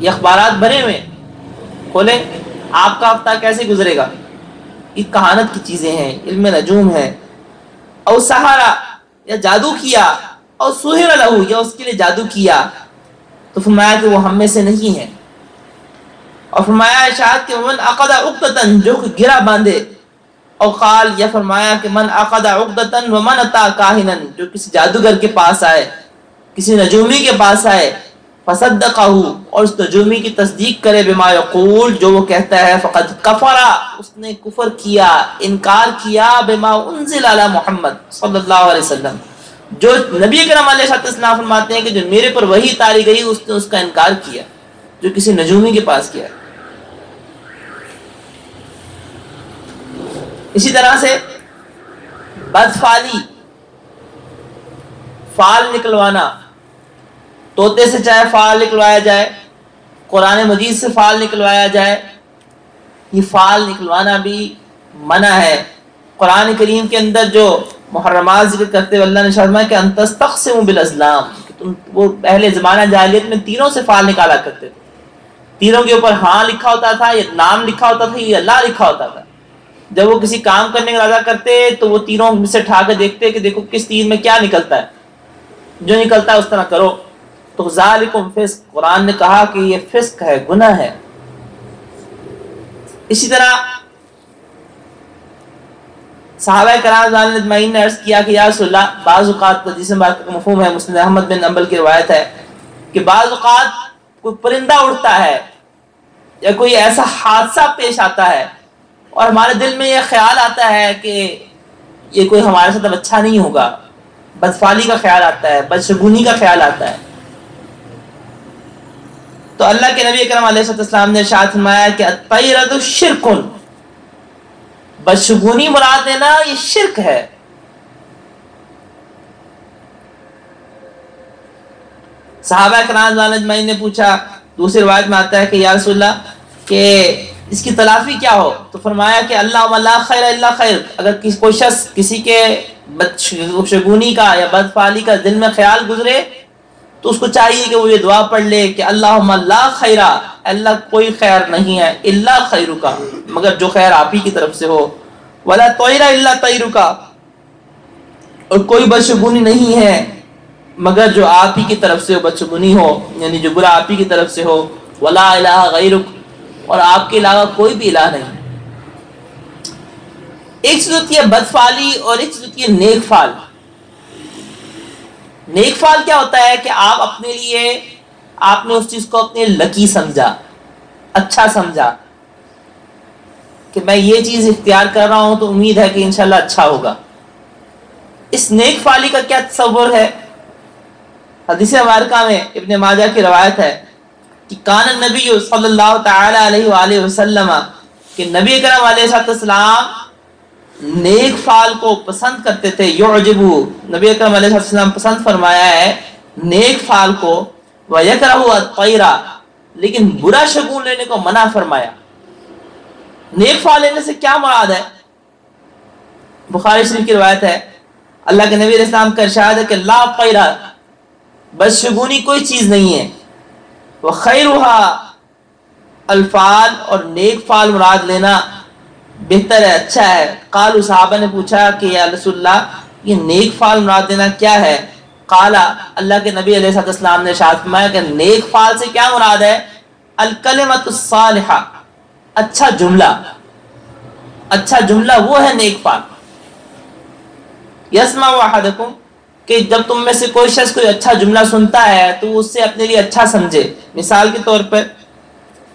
یہ اخبارات بھرے ہوئے۔ کھولیں۔ آپ کا ہفتہ کیسے گزرے گا؟ یہ کہانت کی چیزیں ہیں، علم نجوم ہے۔ اور سہارا یا جادو کیا اور سہر لہو، یا اس کے لیے جادو کیا۔ تو فرمایا کہ وہ ہم میں سے نہیں ہے۔ اور فرمایا اشاعت کہ من عقد عقدتن جو کہ گرا باندھے۔ اور قال، یا فرمایا کہ من عقد عقدتن ومن اتا کاہنن جو کسی جادوگر کے پاس آئے، کسی نجومی کے پاس آئے۔ فصدقہ اور اس تجرمی کی تصدیق کرے بما یقول، جو وہ کہتا ہے فقط کفرا اس نے کفر کیا، انکار کیا بما انزل علی محمد صلی اللہ علیہ وسلم۔ جو نبی کرم علیہ السلام فرماتے ہیں کہ جو میرے پر وہی تاری گئی، اس نے اس کا انکار کیا، جو کسی نجومی کے پاس کیا۔ اسی طرح سے بدفالی فال نکلوانا۔ طوطے سے چاہے فال نکلوایا جائے، قرآن مجید سے فال نکلوایا جائے، یہ فال نکلوانا بھی منع ہے۔ قرآن کریم کے اندر جو محرمات ذکر کرتے ہوئے اللہ نے شرما کہ انتستق سے بالازلام کہ وہ پہلے زمانہ جاہلیت میں تینوں سے فال نکالا کرتے تھے۔ تینوں کے اوپر ہاں لکھا ہوتا تھا، یا نام لکھا ہوتا تھا، یا اللہ لکھا ہوتا تھا۔ جب وہ کسی کام کرنے کا ارادہ کرتے، تو وہ تینوں سے ٹھا کے دیکھتے کہ دیکھو کس تین میں کیا نکلتا ہے۔ جو نکلتا ہے اس طرح کرو۔ تو ذالکم فسق، قرآن نے کہا کہ یہ فسق ہے، گناہ ہے۔ اسی طرح صحابہ کرام اجمعین نے عرض کیا کہ یا رسول اللہ، بعض اوقات جس بات کا مفہوم ہے مسلم احمد بن امبل کی روایت ہے کہ بعض اوقات کوئی پرندہ اڑتا ہے یا کوئی ایسا حادثہ پیش آتا ہے اور ہمارے دل میں یہ خیال آتا ہے کہ یہ کوئی ہمارے ساتھ اب اچھا نہیں ہوگا۔ بدفالی کا خیال آتا ہے، بدشگونی کا خیال آتا ہے۔ تو اللہ کے نبی اکرم علیہ السلام نے شاید فرمایا کہ شرکن بدشگونی مراد دینا یہ شرک ہے. صحابہ کرام اجمعین نے پوچھا، دوسری روایت میں آتا ہے کہ یا رسول اللہ، کہ اس کی تلافی کیا ہو؟ تو فرمایا کہ اللہ اللہ خیر اللہ خیر، اگر کسی کوئی شخص کسی کے شگونی کا یا بدفالی کا دل میں خیال گزرے تو اس کو چاہیے کہ وہ یہ دعا پڑھ لے کہ اللہ اللہ خیرہ اللہ کوئی خیر نہیں ہے اللہ خیر کا مگر جو خیر آپ ہی کی طرف سے ہو۔ ولا توئرا اللہ تیر کا اور کوئی بدشگونی نہیں ہے، مگر جو آپ ہی کی طرف سے بدشگونی ہو یعنی جو برا آپ ہی کی طرف سے ہو۔ ولا الہ غیرک، اور آپ کے علاوہ کوئی بھی الہ نہیں۔ ایک چیز ہوتی ہے بد فالی اور ایک چیز ہوتی ہے نیک فال نیک فال کیا ہوتا ہے کہ آپ اپنے لیے، آپ نے اس چیز کو اپنے لکی سمجھا اچھا سمجھا۔ کہ میں یہ چیز اختیار کر رہا ہوں تو امید ہے کہ انشاءاللہ اچھا ہوگا۔ اس نیک فالی کا کیا تصور ہے؟ حدیث مبارکہ میں ابن ماجہ کی روایت ہے کہ کان نبی صلی اللہ تعالی علیہ وآلہ وسلم، کہ نبی کرم علیہ السلام نیک فال کو پسند کرتے تھے، یعجبو، نبی کرم علیہ السلام پسند فرمایا ہے، نیک فال کو ویکرہو الطیرہ لیکن برا شگون لینے کو منع فرمایا۔ نیک فال لینے سے کیا مراد ہے؟ بخاری شریف کی روایت ہے، اللہ کے نبی علیہ السلام کا ارشاد ہے کہ لا طیرہ بس شگونی کوئی چیز نہیں ہے۔ وہ خیرا الفال اور نیک فال مراد لینا بہتر ہے اچھا ہے۔ قالو صحابہ نے پوچھا کہ یا رسول اللہ، یہ نیک فال مراد دینا کیا ہے؟ قالا، اللہ کے نبی علیہ السلام نے شاہد فرمایا کہ نیک فال سے کیا مراد ہے؟ الکلمت الصالحہ اچھا جملہ۔ اچھا جملہ وہ ہے نیک فال۔ یسما واحدکم کہ جب تم میں سے کوئی شخص کوئی اچھا جملہ سنتا ہے، تو اس سے اپنے لیے اچھا سمجھے۔ مثال کے طور پر،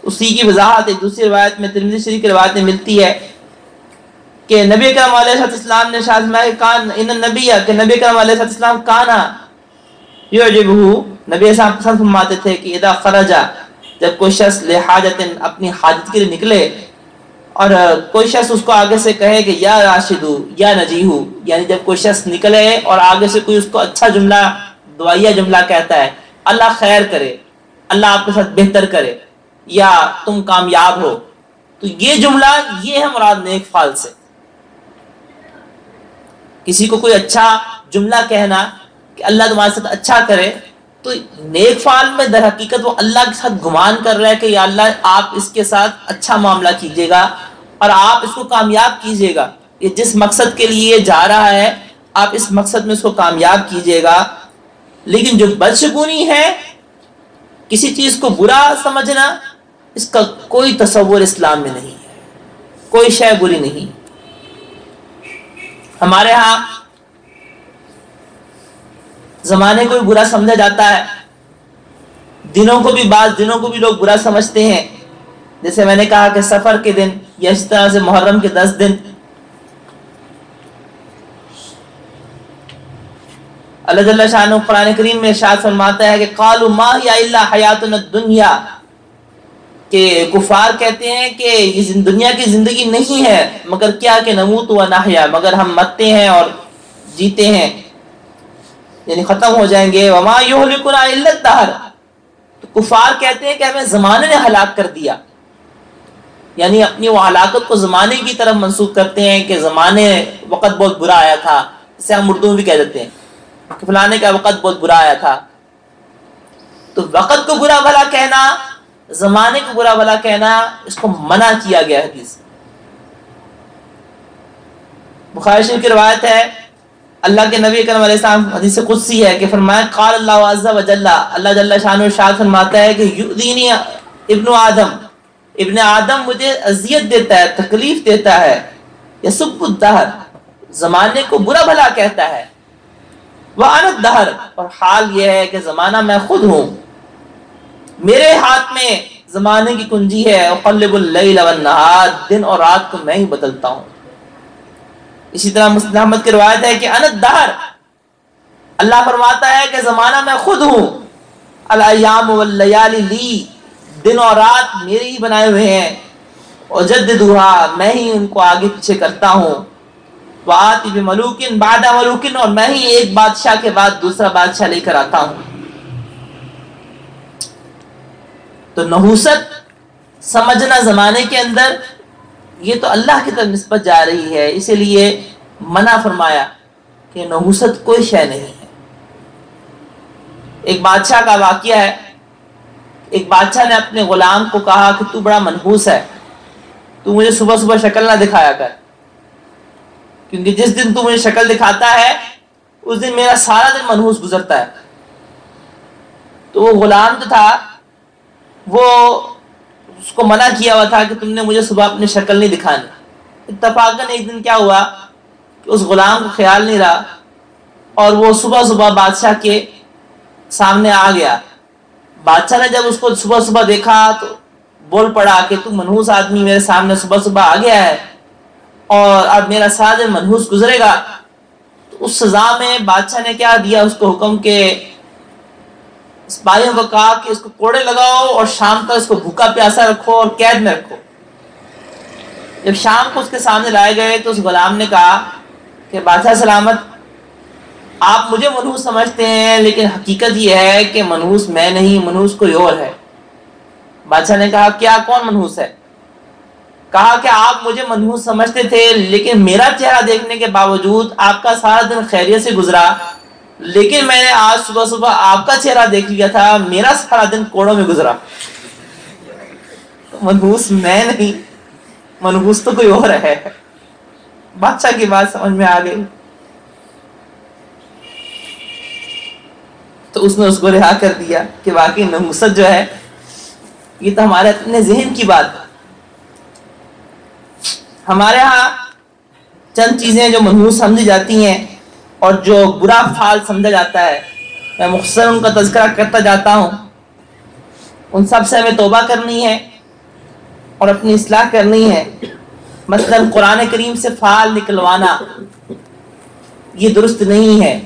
اسی کی وضاحت ایک دوسری روایت میں ترمزی شریف کی روایت میں ملتی ہے۔ کہ نبی کرم علیہ السلام نے شاہ کان ان نبی کہ نبی کرم علیہ السلام کانا یعجبہ؟ نبی صاحب پسند فرماتے تھے کہ اذا خرجا، جب کوئی شخص لحاجت اپنی حاجت کے لیے نکلے اور کوئی شخص اس کو آگے سے کہے کہ یا راشدو، یا نجیحو یعنی جب کوئی شخص نکلے اور آگے سے کوئی اس کو اچھا جملہ، دعائیہ جملہ کہتا ہے، اللہ خیر کرے، اللہ آپ کے ساتھ بہتر کرے، یا تم کامیاب ہو۔ تو یہ جملہ، یہ ہے مراد نیک فال سے۔ کسی کو کوئی اچھا جملہ کہنا کہ اللہ تمہارے ساتھ اچھا کرے، تو نیک فال میں در حقیقت وہ اللہ کے ساتھ گمان کر رہا ہے کہ یا اللہ آپ اس کے ساتھ اچھا معاملہ کیجیے گا اور آپ اس کو کامیاب کیجیے گا۔ یہ جس مقصد کے لیے جا رہا ہے، آپ اس مقصد میں اس کو کامیاب کیجیے گا۔ لیکن جو بدشگونی ہے، کسی چیز کو برا سمجھنا، اس کا کوئی تصور اسلام میں نہیں ہے۔ کوئی شے بری نہیں۔ ہمارے ہاں زمانے کو بھی برا سمجھا جاتا ہے۔ دنوں کو بھی، بعض دنوں کو بھی لوگ برا سمجھتے ہیں۔ جیسے میں نے کہا کہ سفر کے دن یا اس طرح سے محرم کے دس دن۔ اللہ جل شاہ قرآن کریم میں ارشاد فرماتا ہے کہ قالوا ما ہی الا حیاتنا الدنیا۔ کہ کفار کہتے ہیں کہ یہ دنیا کی زندگی نہیں ہے، مگر کیا کہ نموت و نحیا، مگر ہم مرتے ہیں اور جیتے ہیں۔ یعنی ختم ہو جائیں گے۔ وما یہلکنا الا الدهر۔ تو کفار کہتے ہیں کہ ہمیں زمانے نے ہلاک کر دیا۔ یعنی اپنی وہ ہلاکت کو زمانے کی طرف منسوخ کرتے ہیں کہ زمانے وقت بہت برا آیا تھا، اسے ہم اردو بھی کہہ دیتے ہیں کہ فلانے کا وقت بہت برا آیا تھا۔ تو وقت کو برا بھلا کہنا زمانے کو برا بھلا کہنا، اس کو منع کیا گیا حدیث۔ بخاری شریف کی روایت ہے، اللہ کے نبی کرم علیہ السلام حدیث قدسی ہے کہ فرمایا، قال اللہ عز و جل، اللہ جل شان و شاد فرماتا ہے کہ، یؤذینی ابن آدم۔ ابن آدم مجھے اذیت دیتا ہے، تکلیف دیتا ہے۔ یسب الدہر۔ زمانے کو برا بھلا کہتا ہے۔ وہ انت دہر۔ اور حال یہ ہے کہ زمانہ میں خود ہوں۔ میرے ہاتھ میں زمانے کی کنجی ہے قلب اللیل والنہار، دن اور رات کو میں ہی بدلتا ہوں۔ اسی طرح مسلم احمد کی روایت ہے کہ انت دہر اللہ فرماتا ہے کہ زمانہ میں خود ہوں۔ الایام واللیالی لی، دن اور رات میرے ہی بنائے ہوئے ہیں۔ اور جد دوہا میں ہی ان کو آگے پیچھے کرتا ہوں۔ وآتی بملوکن، بعد ملوکن، اور میں ہی ایک بادشاہ کے بعد دوسرا بادشاہ لے کر آتا ہوں۔ تو نحوست سمجھنا زمانے کے اندر یہ تو اللہ کی طرف نسبت جا رہی ہے، اسی لیے منع فرمایا کہ نحوست کوئی شے نہیں ہے۔ ایک بادشاہ کا واقعہ ہے۔ ایک بادشاہ نے اپنے غلام کو کہا کہ تو بڑا منحوس ہے، تو مجھے صبح صبح شکل نہ دکھایا کر۔ کیونکہ جس دن تو مجھے شکل دکھاتا ہے، اس دن میرا سارا دن منحوس گزرتا ہے۔ تو وہ غلام جو تھا وہ اس کو منع کیا ہوا تھا کہ تم نے مجھے صبح اپنی شکل نہیں دکھانی اتفاقاً ایک دن کیا ہوا کہ اس غلام کو خیال نہیں رہا اور وہ صبح صبح بادشاہ کے سامنے آ گیا۔ بادشاہ نے جب اس کو صبح صبح دیکھا تو بول پڑا کہ تم منحوس آدمی میرے سامنے صبح صبح آ گیا ہے اور اب میرا سارا منحوس گزرے گا۔ تو اس سزا میں بادشاہ نے کیا دیا؟ اس کو حکم کہ اس سپاہیوں کو کہا کہ اس کو کوڑے لگاؤ اور شام تک اس کو بھوکا پیاسا رکھو اور قید میں رکھو۔ جب شام کو اس کے سامنے لائے گئے تو اس غلام نے کہا کہ بادشاہ سلامت، آپ مجھے منحوس سمجھتے ہیں، لیکن حقیقت یہ ہے کہ منحوس میں نہیں منحوس کوئی اور ہے۔ بادشاہ نے کہا، کیا کون منحوس ہے؟ کہا کہ آپ مجھے منحوس سمجھتے تھے، لیکن میرا چہرہ دیکھنے کے باوجود آپ کا سارا دن خیریت سے گزرا۔ لیکن میں نے آج صبح صبح آپ کا چہرہ دیکھ لیا تھا، میرا سارا دن کوڑوں میں گزرا۔ منحوس میں نہیں منحوس تو کوئی اور ہے۔ بادشاہ کی بات سمجھ میں آ گئی۔ تو اس نے اس کو رہا کر دیا کہ واقعی نحوست جو ہے، یہ تو ہمارے اپنے ذہن کی بات۔ ہمارے ہاں چند چیزیں جو منحوس سمجھی جاتی ہیں۔ اور جو برا فال سمجھا جاتا ہے، میں مختصر ان کا تذکرہ کرتا جاتا ہوں۔ ان سب سے ہمیں توبہ کرنی ہے اور اپنی اصلاح کرنی ہے۔ مثلا قرآن کریم سے فال نکلوانا، یہ درست نہیں ہے۔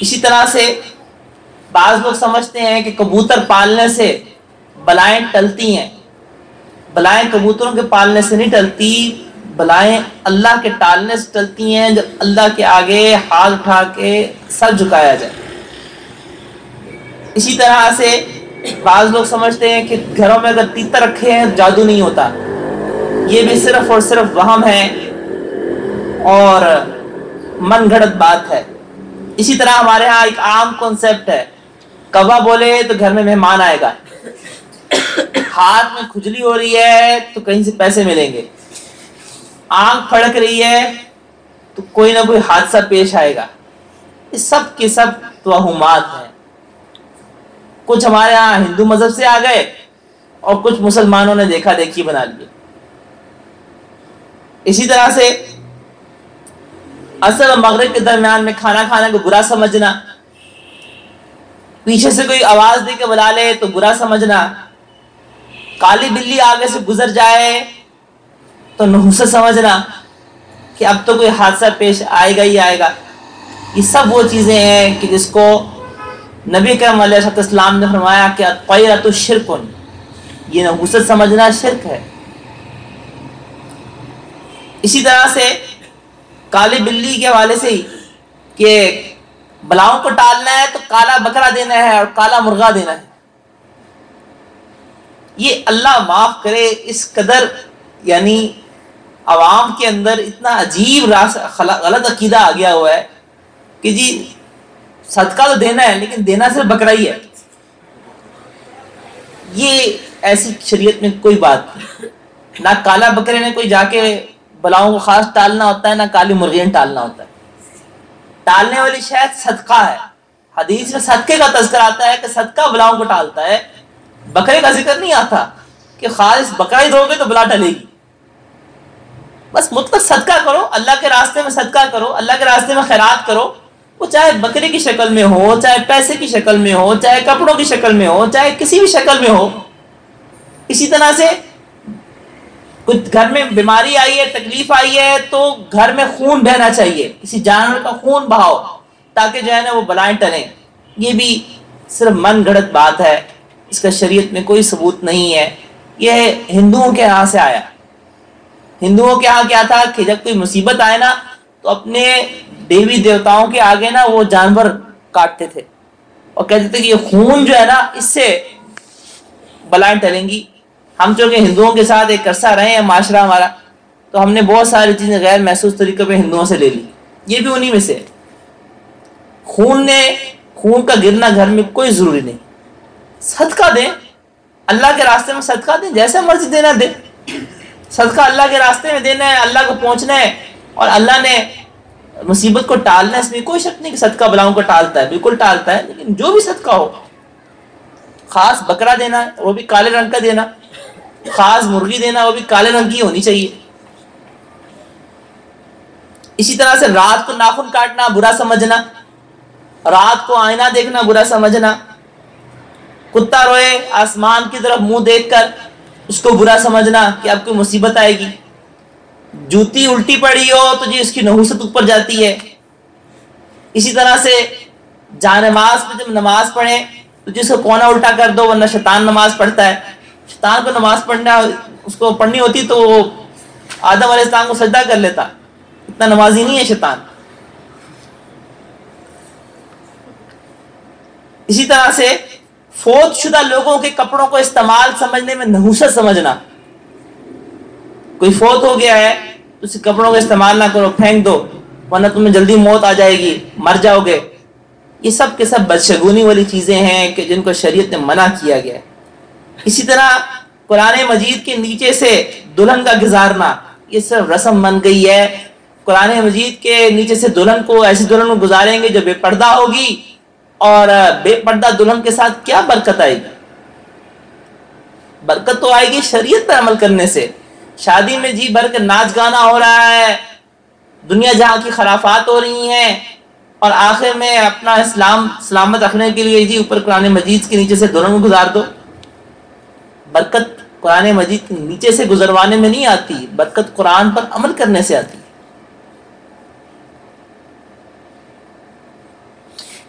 اسی طرح سے بعض لوگ سمجھتے ہیں کہ کبوتر پالنے سے بلائیں ٹلتی ہیں۔ بلائیں کبوتروں کے پالنے سے نہیں ٹلتی۔ بلائیں اللہ کے ٹالنے سے چلتی ہیں جب اللہ کے آگے ہاتھ اٹھا کے سر جھکایا جائے۔ اسی طرح سے بعض لوگ سمجھتے ہیں کہ گھروں میں اگر تیتر رکھے ہیں جادو نہیں ہوتا۔ یہ بھی صرف اور صرف وہم ہے اور من گھڑت بات ہے۔ اسی طرح ہمارے ہاں ایک عام کنسپٹ ہے۔ کبا بولے تو گھر میں مہمان آئے گا۔ ہاتھ میں کھجلی ہو رہی ہے تو کہیں سے پیسے ملیں گے۔ آنکھ پھڑک رہی ہے تو کوئی نہ کوئی حادثہ پیش آئے گا۔ یہ سب کے سب توہمات ہیں۔ کچھ ہمارے ہاں ہندو مذہب سے آ گئے اور کچھ مسلمانوں نے دیکھا دیکھی بنا لیے۔ اسی طرح سے اصل اور مغرب کے درمیان میں کھانا کھانے کو برا سمجھنا، پیچھے سے کوئی آواز دے کے بلا لے تو برا سمجھنا، کالی بلی آگے سے گزر جائے تو نحوست سمجھنا کہ اب تو کوئی حادثہ پیش آئے گا ہی آئے گا۔ یہ سب وہ چیزیں ہیں کہ جس کو نبی کرم علیہ السلام نے فرمایا کہ تو شرک۔ یہ نحوست سمجھنا شرک ہے۔ اسی طرح سے کالی بلی کے حوالے سے ہی کہ بلاؤں کو ٹالنا ہے تو کالا بکرا دینا ہے اور کالا مرغا دینا ہے۔ یہ اللہ معاف کرے اس قدر یعنی عوام کے اندر اتنا عجیب غلط عقیدہ آ گیا ہوا ہے کہ جی صدقہ تو دینا ہے، لیکن دینا صرف بکرا ہی ہے۔ یہ ایسی شریعت میں کوئی بات نہیں۔ نہ کالا بکرے نے کوئی جا کے بلاؤں کو خاص ٹالنا ہوتا ہے، نہ کالی مرغیاں ٹالنا ہوتا ہے۔ ٹالنے والی شاید صدقہ ہے۔ حدیث میں صدقے کا تذکر آتا ہے کہ صدقہ بلاؤں کو ٹالتا ہے۔ بکرے کا ذکر نہیں آتا کہ خالص بکرا ہی دو گے تو بلا ٹلے گی۔ بس مطلق صدقہ کرو، اللہ کے راستے میں صدقہ کرو، اللہ کے راستے میں خیرات کرو، وہ چاہے بکرے کی شکل میں ہو، چاہے پیسے کی شکل میں ہو، چاہے کپڑوں کی شکل میں ہو، چاہے کسی بھی شکل میں ہو۔ اسی طرح سے کچھ گھر میں بیماری آئی ہے، تکلیف آئی ہے، تو گھر میں خون بہنا چاہیے۔ کسی جانور کا خون بہاؤ تاکہ جو ہے نا وہ بلائیں ٹلیں۔ یہ بھی صرف من گھڑت بات ہے۔ اس کا شریعت میں کوئی ثبوت نہیں ہے۔ یہ ہندوؤں کے یہاں سے آیا۔ ہندوؤں کے یہاں کیا تھا کہ جب کوئی مصیبت آئے نا، تو اپنے دیوی دیوتاؤں کے آگے نا وہ جانور کاٹتے تھے۔ اور کہتے تھے کہ یہ خون جو ہے نا، اس سے بلائیں ٹلیں گی۔ ہم چونکہ ہندوؤں کے ساتھ ایک عرصہ رہے ہیں، معاشرہ ہمارا، تو ہم نے بہت ساری چیزیں غیر محسوس طریقے پہ ہندوؤں سے لے لی۔ یہ بھی انہی میں سے خون نے، خون کا گرنا گھر میں کوئی ضروری نہیں۔ صدقہ دیں، اللہ کے راستے میں صدقہ دیں، جیسے مرضی دینا دے۔ صدقہ اللہ کے راستے میں دینا ہے، اللہ کو پہنچنا ہے اور اللہ نے مصیبت کو ٹالنا ہے، اس میں کوئی شک نہیں کہ صدقہ بلاؤں کو ٹالتا ہے، بالکل ٹالتا ہے، لیکن جو بھی صدقہ ہو، خاص بکرا دینا ہے وہ بھی کالے رنگ کا دینا، خاص مرغی دینا، وہ بھی کالے رنگ کی ہونی چاہیے۔ اسی طرح سے رات کو ناخن کاٹنا، برا سمجھنا، رات کو آئینہ دیکھنا، برا سمجھنا۔ کتا روئے، آسمان کی طرف منہ دیکھ کر اس کو برا سمجھنا کہ اب کوئی مصیبت آئے گی۔ جوتی الٹی پڑی ہو تو جی اس کی نحوست اوپر جاتی ہے۔ اسی طرح سے جہاں نماز پہ جب نماز پڑھے تو جس کو کونا الٹا کر دو، ورنہ شیطان نماز پڑھتا ہے۔ شیطان کو نماز پڑھنا، اس کو پڑھنی ہوتی تو وہ آدم علیہ السلام کو سجدہ کر لیتا۔ اتنا نمازی نہیں ہے شیطان۔ اسی طرح سے فوت شدہ لوگوں کے کپڑوں کو استعمال سمجھنے میں نحوست سمجھنا۔ کوئی فوت ہو گیا ہے، تو اس کپڑوں کا استعمال نہ کرو، پھینک دو، ورنہ تمہیں جلدی موت آ جائے گی، مر جاؤ گے۔ یہ سب کے سب بدشگونی والی چیزیں ہیں کہ جن کو شریعت نے منع کیا گیا اسی طرح قرآن مجید کے نیچے سے دلہن کا گزارنا، یہ سب رسم بن گئی ہے۔ قرآن مجید کے نیچے سے دلہن کو، ایسی دلہن کو گزاریں گے جو بے پردہ ہوگی۔ اور بے پردہ دلہن کے ساتھ کیا برکت آئے گی؟ برکت تو آئے گی شریعت پر عمل کرنے سے۔ شادی میں جی بھر کے ناچ گانا ہو رہا ہے، دنیا جہاں کی خرافات ہو رہی ہیں، اور آخر میں اپنا اسلام، سلامت رکھنے کے لیے جی اوپر قرآن مجید کے نیچے سے دونوں گزار دو۔ برکت قرآن مجید کے نیچے سے گزروانے میں نہیں آتی، برکت قرآن پر عمل کرنے سے آتی۔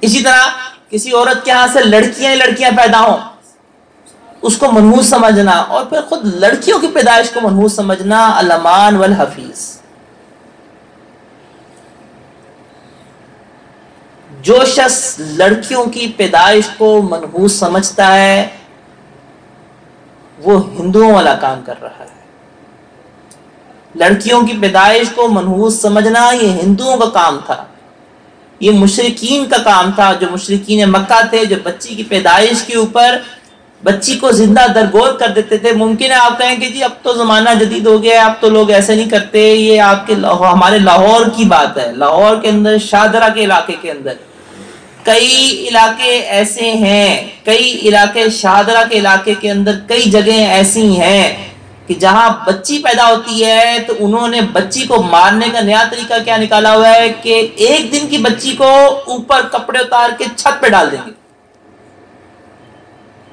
اسی طرح کسی عورت کے ہاں سے لڑکیاں لڑکیاں پیدا ہوں، اس کو منحوس سمجھنا اور پھر خود لڑکیوں کی پیدائش کو منحوس سمجھنا علمان والحفیظ۔ جو شخص لڑکیوں کی پیدائش کو منحوس سمجھتا ہے، وہ ہندوؤں والا کام کر رہا ہے۔ لڑکیوں کی پیدائش کو منحوس سمجھنا یہ ہندوؤں کا کام تھا۔ یہ مشرقین کا کام تھا، جو مشرقین مکہ تھے، جو بچی کی پیدائش کے اوپر بچی کو زندہ درگور کر دیتے تھے۔ ممکن ہے آپ کہیں کہ جی اب تو زمانہ جدید ہو گیا اب تو لوگ ایسے نہیں کرتے، یہ آپ کے ہمارے لاہور کی بات ہے۔ لاہور کے اندر شادرہ کے علاقے کے اندر۔ کئی علاقے ایسے ہیں، کئی علاقے شادرہ کے علاقے کے اندر کئی جگہیں ایسی ہیں۔ کہ جہاں بچی پیدا ہوتی ہے تو انہوں نے بچی کو مارنے کا نیا طریقہ کیا نکالا ہوا ہے کہ ایک دن کی بچی کو اوپر کپڑے اتار کے چھت پہ ڈال دیں گے۔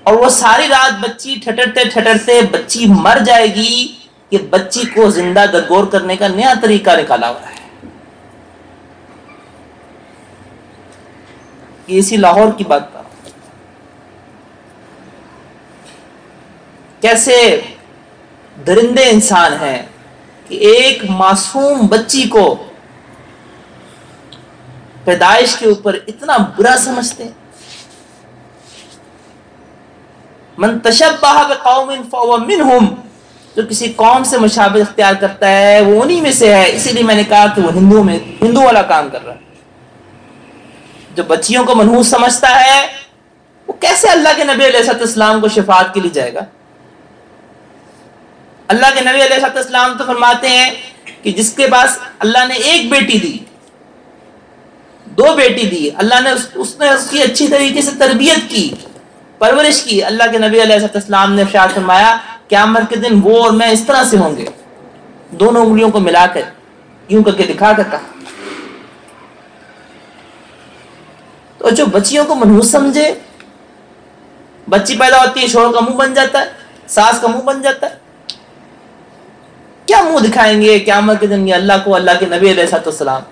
اور وہ ساری رات بچی ٹھٹرتے ٹھٹرتے بچی مر جائے گی کہ بچی کو زندہ درگور کرنے کا نیا طریقہ نکالا ہوا ہے۔ یہ اسی لاہور کی بات کا کیسے درندے انسان ہیں کہ ایک معصوم بچی کو پیدائش کے اوپر اتنا برا سمجھتے ہیں۔ من تشبہ بقوم فهو منهم، جو کسی قوم سے مشابہ اختیار کرتا ہے، وہ انہی میں سے ہے۔ اسی لیے میں نے کہا کہ وہ ہندو میں، ہندو والا کام کر رہا ہے۔ جو بچیوں کو منحوس سمجھتا ہے، وہ کیسے اللہ کے نبی علیہ السلام کو شفاعت کے لیے جائے گا؟ اللہ کے نبی علیہ السلام تو فرماتے ہیں کہ جس کے پاس اللہ نے ایک بیٹی دی، دو بیٹی دی، اللہ نے اس نے اس کی اچھی طریقے سے تربیت کی، پرورش کی، اللہ کے نبی علیہ السلام نے افشاد فرمایا، قیامت کے دن وہ اور میں اس طرح سے ہوں گے۔ دونوں انگلیوں کو ملا کر، یوں کر کے دکھا کر کہا۔ تو جو بچیوں کو منحوس سمجھے، بچی پیدا ہوتی ہے شوہر کا منہ بن جاتا ہے، ساس کا منہ بن جاتا ہے کیا منہ دکھائیں گے قیامت کے دن یہ اللہ کو، اللہ کے نبی علیہ السلام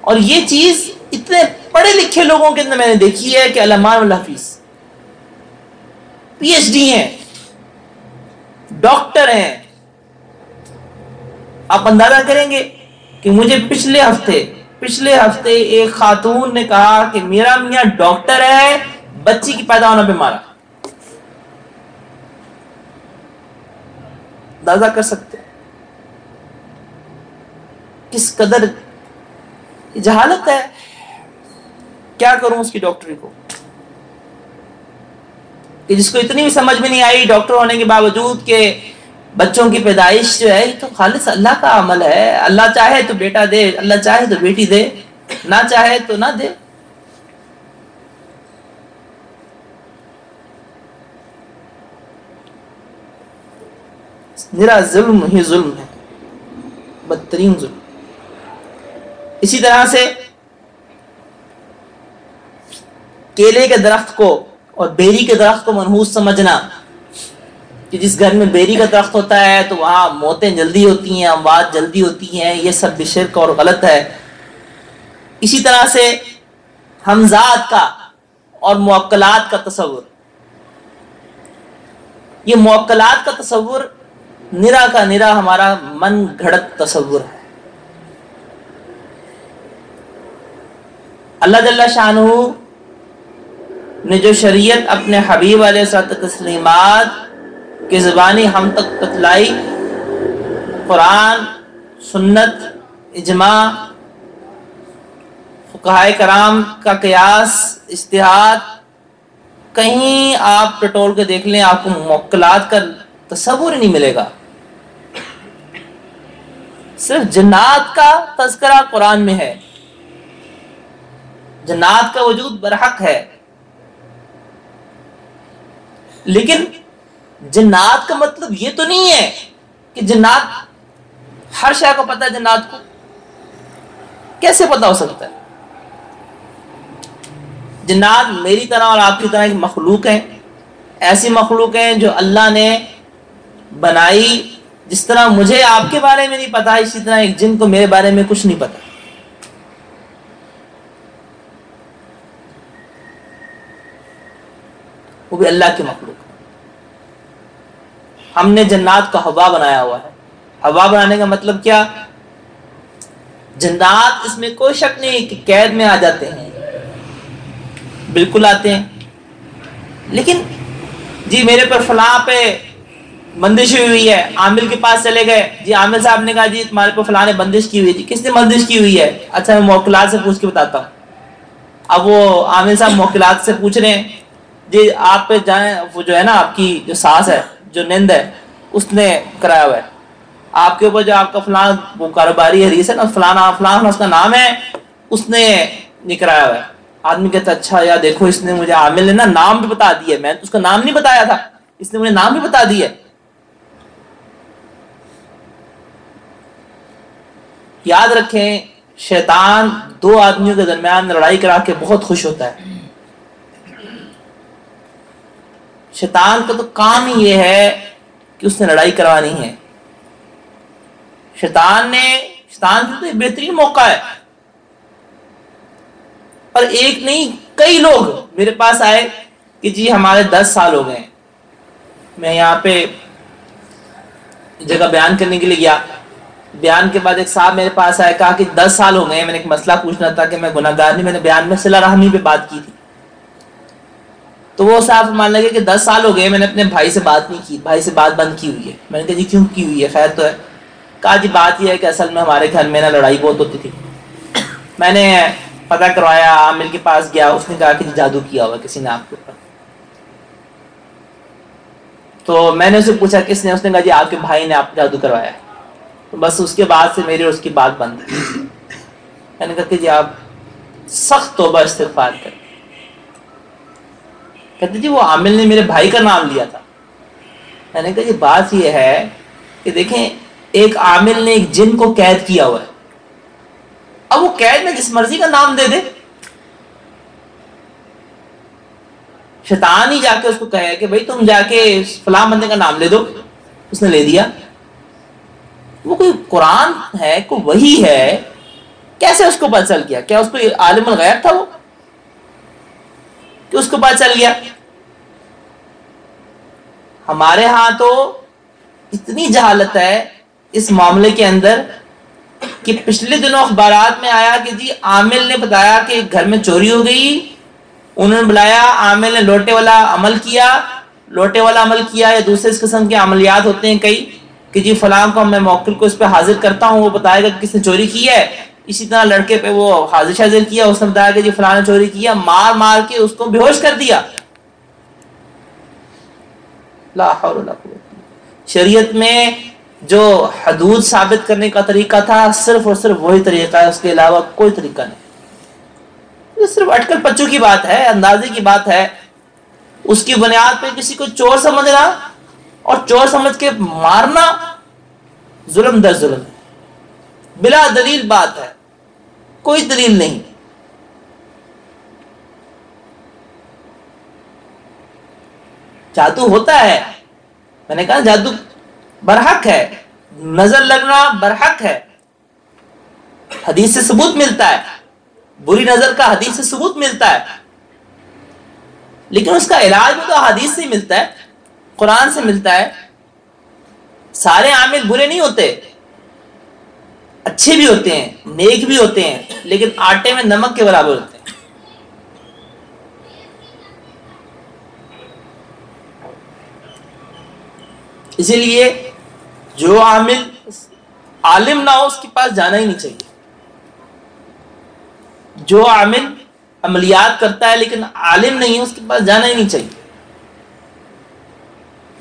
اور یہ چیز اتنے پڑھے لکھے لوگوں کے اندر میں نے دیکھی ہے کہ علمان الحفیظ پی ایچ ڈی ہیں، ڈاکٹر ہیں۔ آپ اندازہ کریں گے کہ مجھے پچھلے ہفتے پچھلے ہفتے ایک خاتون نے کہا کہ میرا میاں ڈاکٹر ہے، بچی کی پیدا ہونا بیمارا اندازہ کر سکتے کس قدر جہالت ہے کیا کروں اس کی ڈاکٹری کو کہ جس کو اتنی بھی سمجھ میں نہیں آئی ڈاکٹر ہونے کے باوجود کہ بچوں کی پیدائش جو ہے تو خالص اللہ کا عمل ہے اللہ چاہے تو بیٹا دے اللہ چاہے تو بیٹی دے نہ چاہے تو نہ دے میرا ظلم ہی ظلم ہے۔ بدترین ظلم۔ اسی طرح سے کیلے کے درخت کو اور بیری کے درخت کو منحوس سمجھنا۔ کہ جس گھر میں بیری کا درخت ہوتا ہے تو وہاں موتیں جلدی ہوتی ہیں، اموات جلدی ہوتی ہیں، یہ سب بشرک اور غلط ہے۔ اسی طرح سے حمزات کا اور موکلات کا تصور۔ یہ موکلات کا تصور نرا کا نرا ہمارا من گھڑت تصور ہے۔ اللہ جل شاہ نے جو شریعت اپنے حبیب علیہ تسلیمات کی زبانی ہم تک بتلائی قرآن، سنت، اجماع فقہ کرام کا قیاس، اشتہاد، کہیں آپ پٹول کے دیکھ لیں، آپ کو موکلات کا تصور نہیں ملے گا۔ صرف جنات کا تذکرہ قرآن میں ہے۔ جنات کا وجود برحق ہے۔ لیکن جنات کا مطلب یہ تو نہیں ہے کہ جنات، ہر شاہ کو پتا ہے جنات کو۔ کیسے پتا ہو سکتا ہے؟ جنات میری طرح اور آپ کی طرح ایک مخلوق ہیں۔ ایسی مخلوق ہیں جو اللہ نے بنائی جس طرح مجھے آپ کے بارے میں نہیں پتا، اسی طرح ایک جن کو میرے بارے میں کچھ نہیں پتا۔ وہ بھی اللہ کی مخلوق۔ ہم نے جنات کو ہوا بنایا ہوا ہے۔ ہوا بنانے کا مطلب کیا؟ جنات اس میں کوئی شک نہیں کہ قید میں آ جاتے ہیں۔ بالکل آتے ہیں۔ لیکن جی میرے پر فلاں پہ بندش ہوئی ہوئی ہے۔ عامل کے پاس چلے گئے۔ جی عامل صاحب نے کہا جی تمہارے پہ فلاں نے بندش کی ہوئی جی کس نے بندش کی ہوئی ہے؟ اچھا میں موکلات سے پوچھ کے بتاتا ہوں۔ اب وہ عامل صاحب موکلات سے پوچھ رہے ہیں۔ جی آپ پہ جائیں، وہ جو ہے نا، آپ کی جو ساس ہے، جو نند ہے، اس نے کرایا ہوا ہے۔ آپ کے اوپر جو آپ کا فلاں وہ کاروباری حدیث ہے نا، فلاں فلاں اس کا نام ہے، اس نے نہیں کرایا ہوا ہے۔ آدمی کہتا اچھا یا دیکھو، اس نے مجھے عامل نے نا نام بھی بتا دیا میں اس کا نام نہیں بتایا تھا۔ اس نے مجھے نام بھی بتا دیا یاد رکھیں، شیطان دو آدمیوں کے درمیان لڑائی کرا کے بہت خوش ہوتا ہے۔ شیطان کا تو کام ہی یہ ہے کہ اس نے لڑائی کروانی ہے۔ شیطان نے، شیطان سے تو بہترین موقع ہے۔ اور ایک نہیں، کئی لوگ میرے پاس آئے کہ جی ہمارے دس سال ہو گئے میں یہاں پہ جگہ بیان کرنے کے لیے گیا۔ بیان کے بعد ایک صاحب میرے پاس آئے، کہا کہ دس سال ہو گئے، میں نے ایک مسئلہ پوچھنا تھا کہ میں گناہ گار نہیں، میں نے بیان میں صلاح رحمی پہ بات کی تھی۔ تو وہ صاحب مان لگے کہ دس سال ہو گئے، میں نے اپنے بھائی سے بات نہیں کی، بھائی سے بات بند کی ہوئی ہے۔ میں نے کہا جی کیوں کی ہوئی ہے؟ خیر تو ہے۔ کہا جی بات یہ ہے کہ اصل میں ہمارے گھر میں نا لڑائی بہت ہوتی تھی۔ میں نے پتہ کروایا عامل کے پاس گیا، اس نے کہا کہ جی، جادو کیا ہوا کسی نے آپ کے اوپر۔ تو میں نے اسے پوچھا، کس نے؟ اس نے کہا جی آپ کے بھائی نے آپ جادو کروایا ہے۔ تو بس اس کے بعد سے میری اور اس کی بات بند ہے میں نے کہا کہ جی آپ سخت توبہ استغفار کر کہتے جی وہ عامل نے میرے بھائی کا نام لیا تھا۔ میں نے کہا جی بات یہ ہے کہ دیکھیں ایک عامل نے ایک جن کو قید کیا ہوا ہے۔ اب وہ قید میں جس مرضی کا نام دے دے۔ شیطان ہی جا کے اس کو کہے کہ بھائی تم جا کے فلاں بندے کا نام لے دو۔ اس نے لے دیا۔ وہ کوئی قرآن ہے، کوئی وہی ہے، کیسے اس کو پتہ چل گیا؟ کیا اس کو عالم الغیب تھا وہ؟ کہ اس کو پتہ چل گیا؟ ہمارے ہاں تو اتنی جہالت ہے اس معاملے کے اندر کہ پچھلے دنوں اخبارات میں آیا کہ جی عامل نے بتایا کہ گھر میں چوری ہو گئی، انہوں نے بلایا، عامل نے لوٹے والا عمل کیا، لوٹے والا عمل کیا یا دوسرے اس قسم کے عملیات ہوتے ہیں کئی۔ کہ جی فلاں کو میں موکل کو اس پہ حاضر کرتا ہوں، وہ بتائے گا کہ کس نے چوری کی ہے۔ اسی طرح لڑکے پہ وہ حاضر شاضر کیا، اس نے بتایا کہ جی فلاں نے چوری کیا مار مار کے اس کو بے ہوش کر دیا۔ لا حول ولا شریعت میں جو حدود ثابت کرنے کا طریقہ تھا، صرف اور صرف وہی طریقہ ہے، اس کے علاوہ کوئی طریقہ نہیں۔ یہ صرف اٹکل پچو کی بات ہے، اندازے کی بات ہے۔ اس کی بنیاد پہ کسی کو چور سمجھنا اور چور سمجھ کے مارنا ظلم در ظلم بلا دلیل بات ہے۔ کوئی دلیل نہیں۔ جادو ہوتا ہے۔ میں نے کہا جادو برحق ہے۔ نظر لگنا برحق ہے۔ حدیث سے ثبوت ملتا ہے۔ بری نظر کا حدیث سے ثبوت ملتا ہے۔ لیکن اس کا علاج بھی تو حدیث سے ملتا ہے۔ قرآن سے ملتا ہے، سارے عامل برے نہیں ہوتے، اچھے بھی ہوتے ہیں، نیک بھی ہوتے ہیں، لیکن آٹے میں نمک کے برابر ہوتے ہیں۔ اسی لیے جو عامل عالم نہ ہو، اس کے پاس جانا ہی نہیں چاہیے۔ جو عامل عملیات کرتا ہے لیکن عالم نہیں ہے، اس کے پاس جانا ہی نہیں چاہیے۔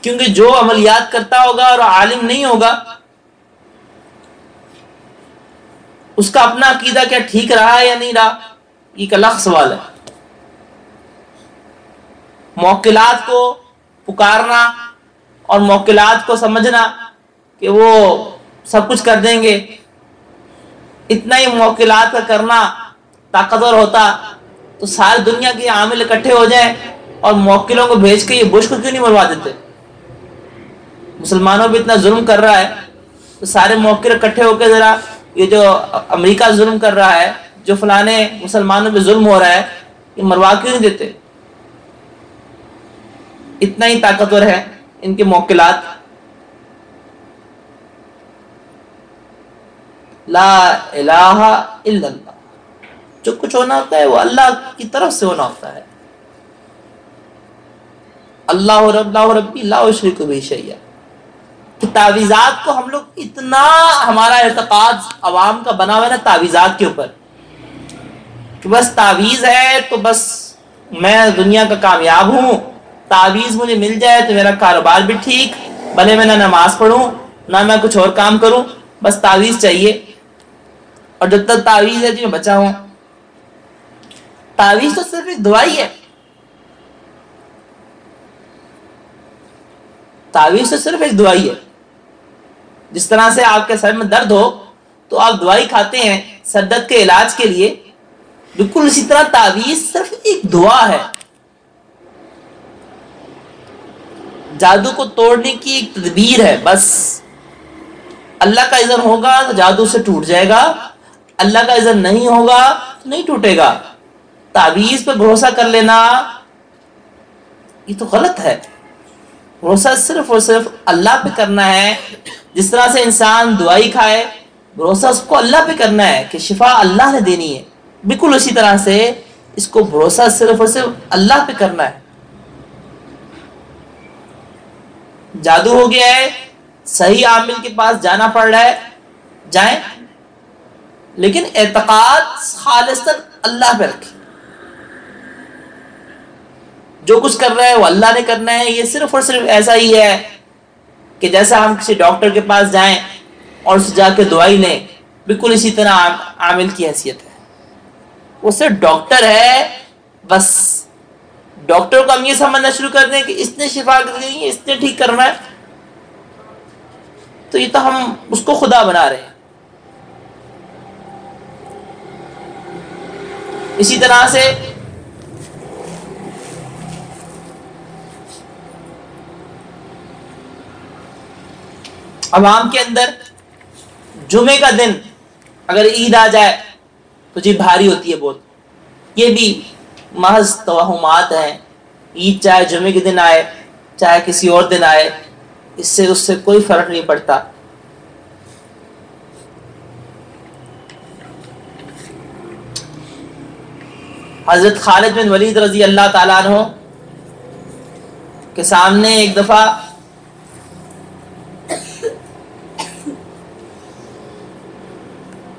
کیونکہ جو عملیات کرتا ہوگا اور عالم نہیں ہوگا، اس کا اپنا عقیدہ کیا ٹھیک رہا یا نہیں رہا؟ یہ ایک الگ سوال ہے۔ موکلات کو پکارنا اور موکلات کو سمجھنا کہ وہ سب کچھ کر دیں گے۔ اتنا ہی موکلات کا کرنا طاقتور ہوتا تو ساری دنیا کے عامل اکٹھے ہو جائیں اور موکلوں کو بھیج کے یہ بش کو کیوں نہیں مروا دیتے؟ مسلمانوں پہ اتنا ظلم کر رہا ہے، تو سارے موکل اکٹھے ہو کے ذرا یہ جو امریکہ ظلم کر رہا ہے، جو فلانے مسلمانوں پہ ظلم ہو رہا ہے، یہ مروا کیوں نہیں دیتے؟ اتنا ہی طاقتور ہے ان کے موکلات لا الہ الا اللہ۔ جو کچھ ہونا ہوتا ہے، وہ اللہ کی طرف سے ہونا ہوتا ہے۔ اللہ رب، اللہ ربی اللہ شریک بھی شیعہ کہ تعویزات کو ہم لوگ اتنا ہمارا اعتقاد عوام کا بنا ہوا ہے نا تعویزات کے اوپر کہ بس تعویز ہے تو بس میں دنیا کا کامیاب ہوں تعویز مجھے مل جائے تو میرا کاروبار بھی ٹھیک، بھلے میں نہ نماز پڑھوں، نہ میں کچھ اور کام کروں، بس تعویز چاہیے۔ اور جب تک تعویز ہے جو میں بچا ہوں۔ تعویذ تو صرف ایک دعائی ہے۔ تعویذ تو صرف ایک دعائی ہے۔ جس طرح سے آپ کے سر میں درد ہو، تو آپ دوائی کھاتے ہیں سر درد کے علاج کے لیے۔ بالکل اسی طرح تعویذ صرف ایک دعا ہے۔ جادو کو توڑنے کی ایک تدبیر ہے، بس۔ اللہ کا اذن ہوگا تو جادو سے ٹوٹ جائے گا۔ اللہ کا اذن نہیں ہوگا تو نہیں ٹوٹے گا۔ تعویذ پہ بھروسہ کر لینا، یہ تو غلط ہے۔ بھروسہ صرف اور صرف اللہ پہ کرنا ہے، جس طرح سے انسان دعائی کھائے، بھروسہ اس کو اللہ پہ کرنا ہے کہ شفا اللہ نے دینی ہے۔ بالکل اسی طرح سے اس کو بھروسہ صرف اور صرف اللہ پہ کرنا ہے۔ جادو ہو گیا ہے، صحیح عامل کے پاس جانا پڑ رہا ہے، جائیں۔ لیکن اعتقاد خالص اللہ پہ رکھے جو کچھ کر رہا ہے، وہ اللہ نے کرنا ہے، یہ صرف اور صرف ایسا ہی ہے کہ جیسا ہم کسی ڈاکٹر کے پاس جائیں اور اسے جا کے دوائی لیں، بالکل اسی طرح عامل کی حیثیت ہے۔ وہ صرف ڈاکٹر ہے، بس۔ ڈاکٹر کو ہم یہ سمجھنا شروع کر دیں کہ اس نے شفا کر دی، اس نے ٹھیک کرنا ہے۔ تو یہ تو ہم اس کو خدا بنا رہے ہیں۔ اسی طرح سے عوام کے اندر جمعے کا دن اگر عید آ جائے تو جی بھاری ہوتی ہے بہت۔ یہ بھی محض توہمات ہیں۔ عید چاہے جمعے کے دن آئے، چاہے کسی اور دن آئے، اس سے اس سے کوئی فرق نہیں پڑتا۔ حضرت خالد بن ولید رضی اللہ تعالیٰ عنہ کے سامنے ایک دفعہ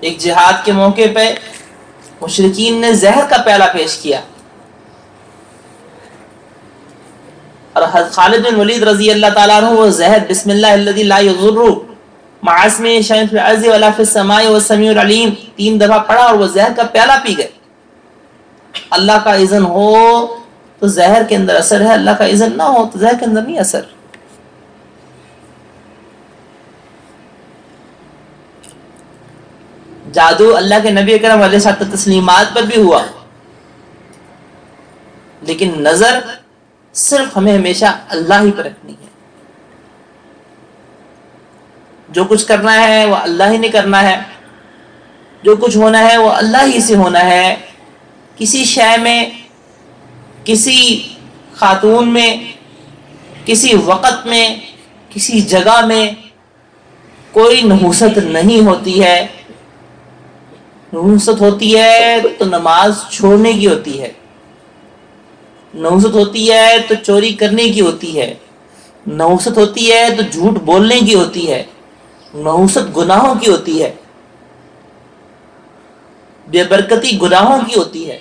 ایک جہاد کے موقع پہ مشرقین نے زہر کا پیالہ پیش کیا۔ اور خالد بن ولید رضی اللہ تعالیٰ عنہ وہ زہر، بسم اللہ الذي لا يضر مع اسمه شيء في الارض ولا في السماء والسميع العليم تین دفعہ پڑھا اور وہ زہر کا پیالہ پی گئے۔ اللہ کا اذن ہو تو زہر کے اندر اثر ہے، اللہ کا اذن نہ ہو تو زہر کے اندر نہیں اثر۔ جادو اللہ کے نبی اکرم علیہ سات تسلیمات پر بھی ہوا۔ لیکن نظر صرف ہمیں ہمیشہ اللہ ہی پر رکھنی ہے۔ جو کچھ کرنا ہے وہ اللہ ہی نے کرنا ہے۔ جو کچھ ہونا ہے وہ اللہ ہی سے ہونا ہے۔ کسی شے میں، کسی خاتون میں، کسی وقت میں، کسی جگہ میں کوئی نحوست نہیں ہوتی ہے۔ نحوست ہوتی ہے تو نماز چھوڑنے کی ہوتی ہے۔ نحوست ہوتی ہے تو چوری کرنے کی ہوتی ہے۔ نحوست ہوتی ہے تو جھوٹ بولنے کی ہوتی ہے۔ نحوست گناہوں کی ہوتی ہے۔ بے برکتی گناہوں کی ہوتی ہے۔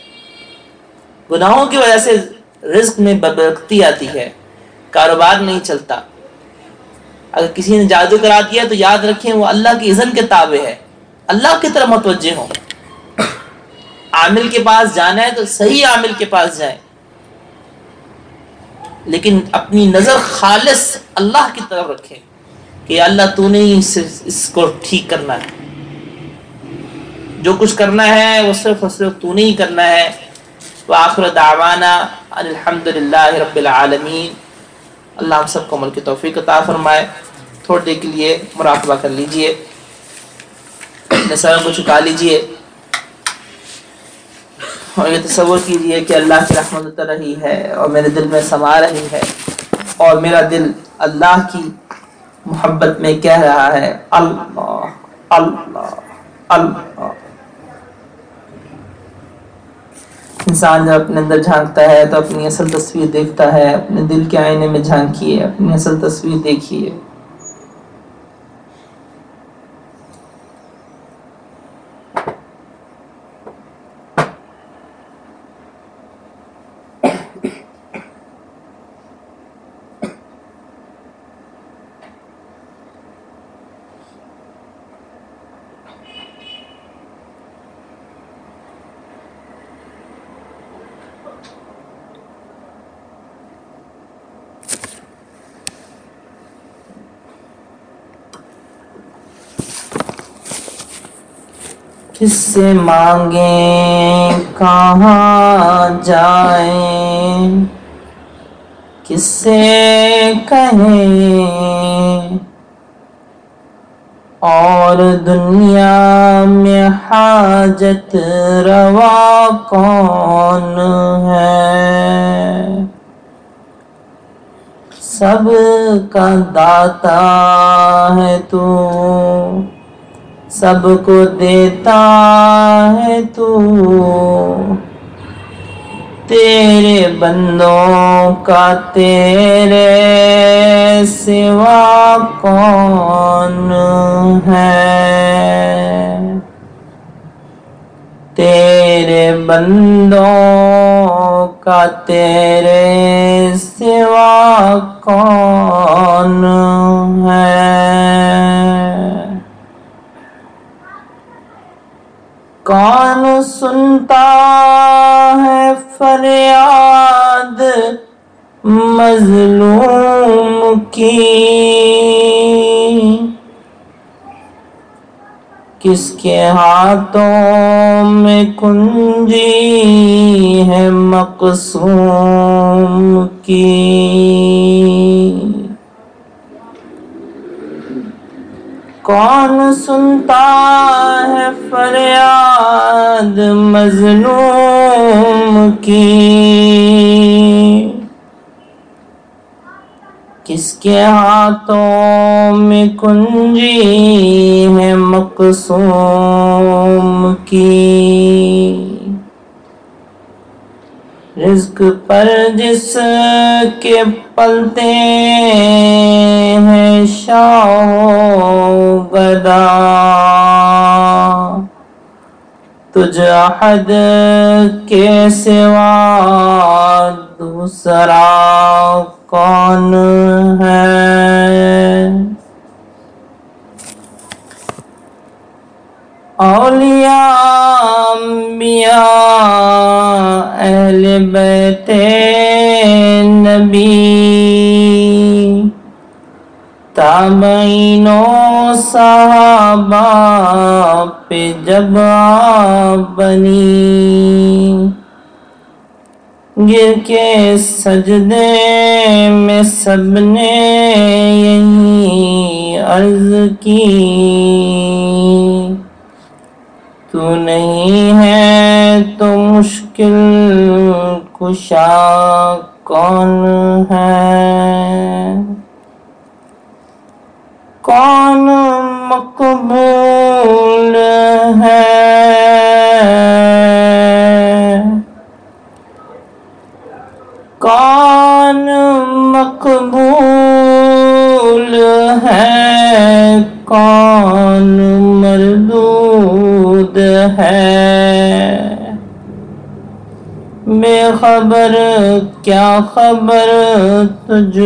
گناہوں کی وجہ سے رزق میں بے برکتی آتی ہے۔ کاروبار نہیں چلتا۔ اگر کسی نے جادو کرا دیا تو یاد رکھیں وہ اللہ کی عزن کے تابع ہے۔ اللہ کی طرف متوجہ ہوں۔ عامل کے پاس جانا ہے تو صحیح عامل کے پاس جائیں۔ لیکن اپنی نظر خالص اللہ کی طرف رکھیں کہ اللہ تو نے اس کو ٹھیک کرنا ہے۔ جو کچھ کرنا ہے وہ صرف اور صرف تو نہیں کرنا ہے۔ وآخر دعوانا الحمد للہ رب العالمین۔ اللہ ہم سب کو عمل کی توفیق عطا فرمائے۔ تھوڑی دیر کے لیے مراقبہ کر لیجیے۔ سر کو چکا لیجیے اور یہ تصور کیجیے کہ اللہ کی رحمت اتر رہی ہے اور میرے دل میں سما رہی ہے اور میرا دل اللہ کی محبت میں کہہ رہا ہے، اللہ اللہ اللہ۔ انسان جب اپنے اندر جھانکتا ہے تو اپنی اصل تصویر دیکھتا ہے، اپنے دل کے آئینے میں جھانکیے، اپنی اصل تصویر دیکھیے۔ کس سے مانگیں؟ کہاں جائیں؟ کس سے کہیں؟ اور دنیا میں حاجت روا کون ہے؟ سب کا داتا ہے تو سب کو دیتا ہے تو تیرے بندوں کا تیرے سوا کون ہے؟ تیرے بندوں کا تیرے سوا کون ہے؟ کون سنتا ہے فریاد مظلوم کی؟ کس کے ہاتھوں میں کنجی ہے مقصوم کی؟ کون سنتا ہے فریاد مظلوم کی؟ کس کے ہاتھوں میں کنجی ہے مقصوم کی؟ رزق پر جس کے پلتے ہیں شاہ گدا تجھ احد کے سوا دوسرا کون ہے؟ اولیاء انبیاء، اہل بیت نبی۔ تابعین و صحابہ پہ جب بنی۔ گر کے سجدے میں سب نے یہی عرض کی۔ تو نہیں ہے تو مشکل کشا کون ہے؟ کون مقبول ہے؟ کون مقبول ہے؟ کون مردود ہے۔ بے خبر کیا خبر تجھ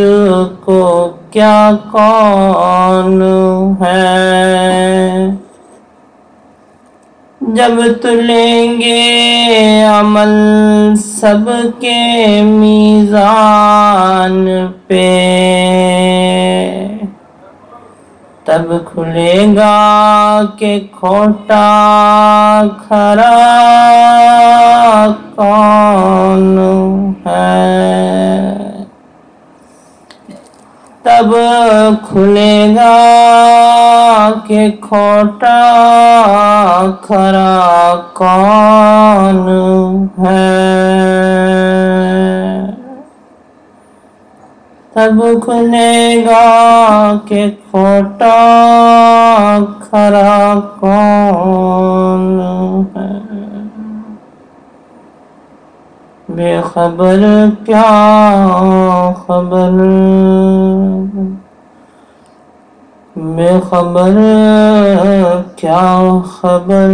کو؟ کیا کون ہے؟ جب تلیں گے عمل سب کے میزان پہ۔ تب کھلے گا کہ کھوٹا کھرا کون ہے؟ تب کھلے گا کہ کھوٹا کھرا کون ہے؟ تب کھلے گا کہ کھوٹا کھرا کون ہے؟ بے خبر کیا خبر؟ بے خبر کیا خبر؟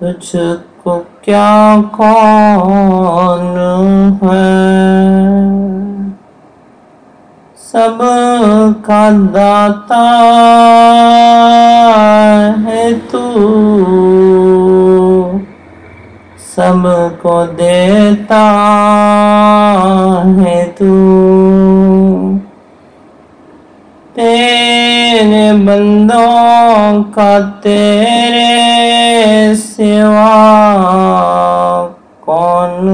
تجھ کو کیا کون ہے؟ سب کا داتا ہے تو سب کو دیتا ہے تو تیرے بندوں کا تیرے سوا کون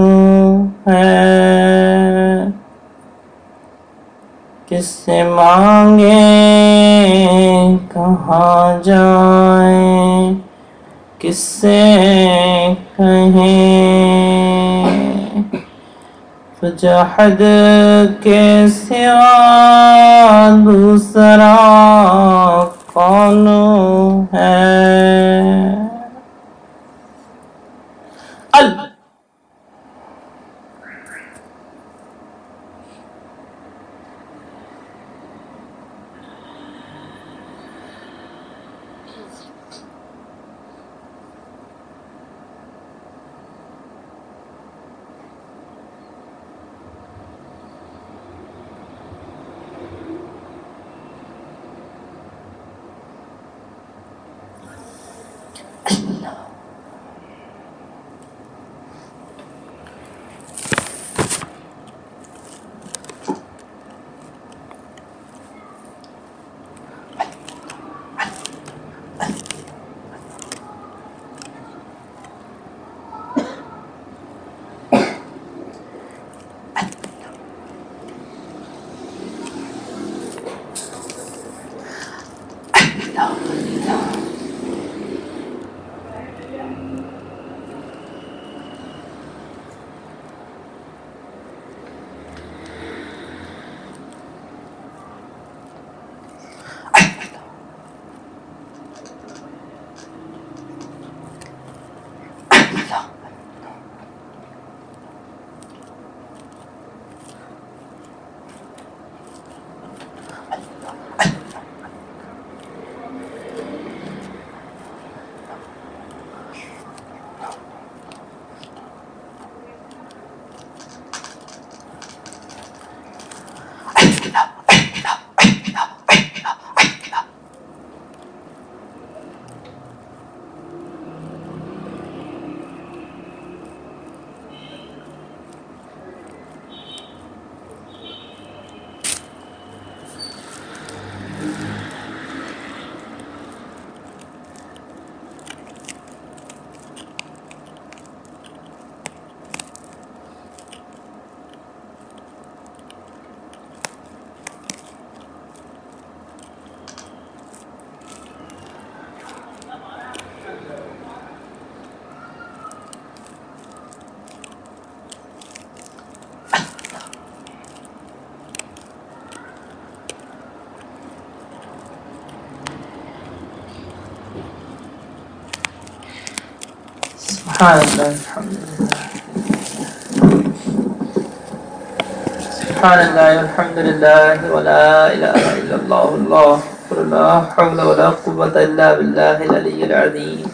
ہے؟ کس سے مانگے؟ کہاں جائیں؟ کس سے کہیں؟ جہد کے سوا دوسرا کون ہے؟ سبحان الله الحمد لله سبحان الله لله ولا إله إلا الله الله أكبر لا حول ولا قوة إلا بالله العلي العظيم.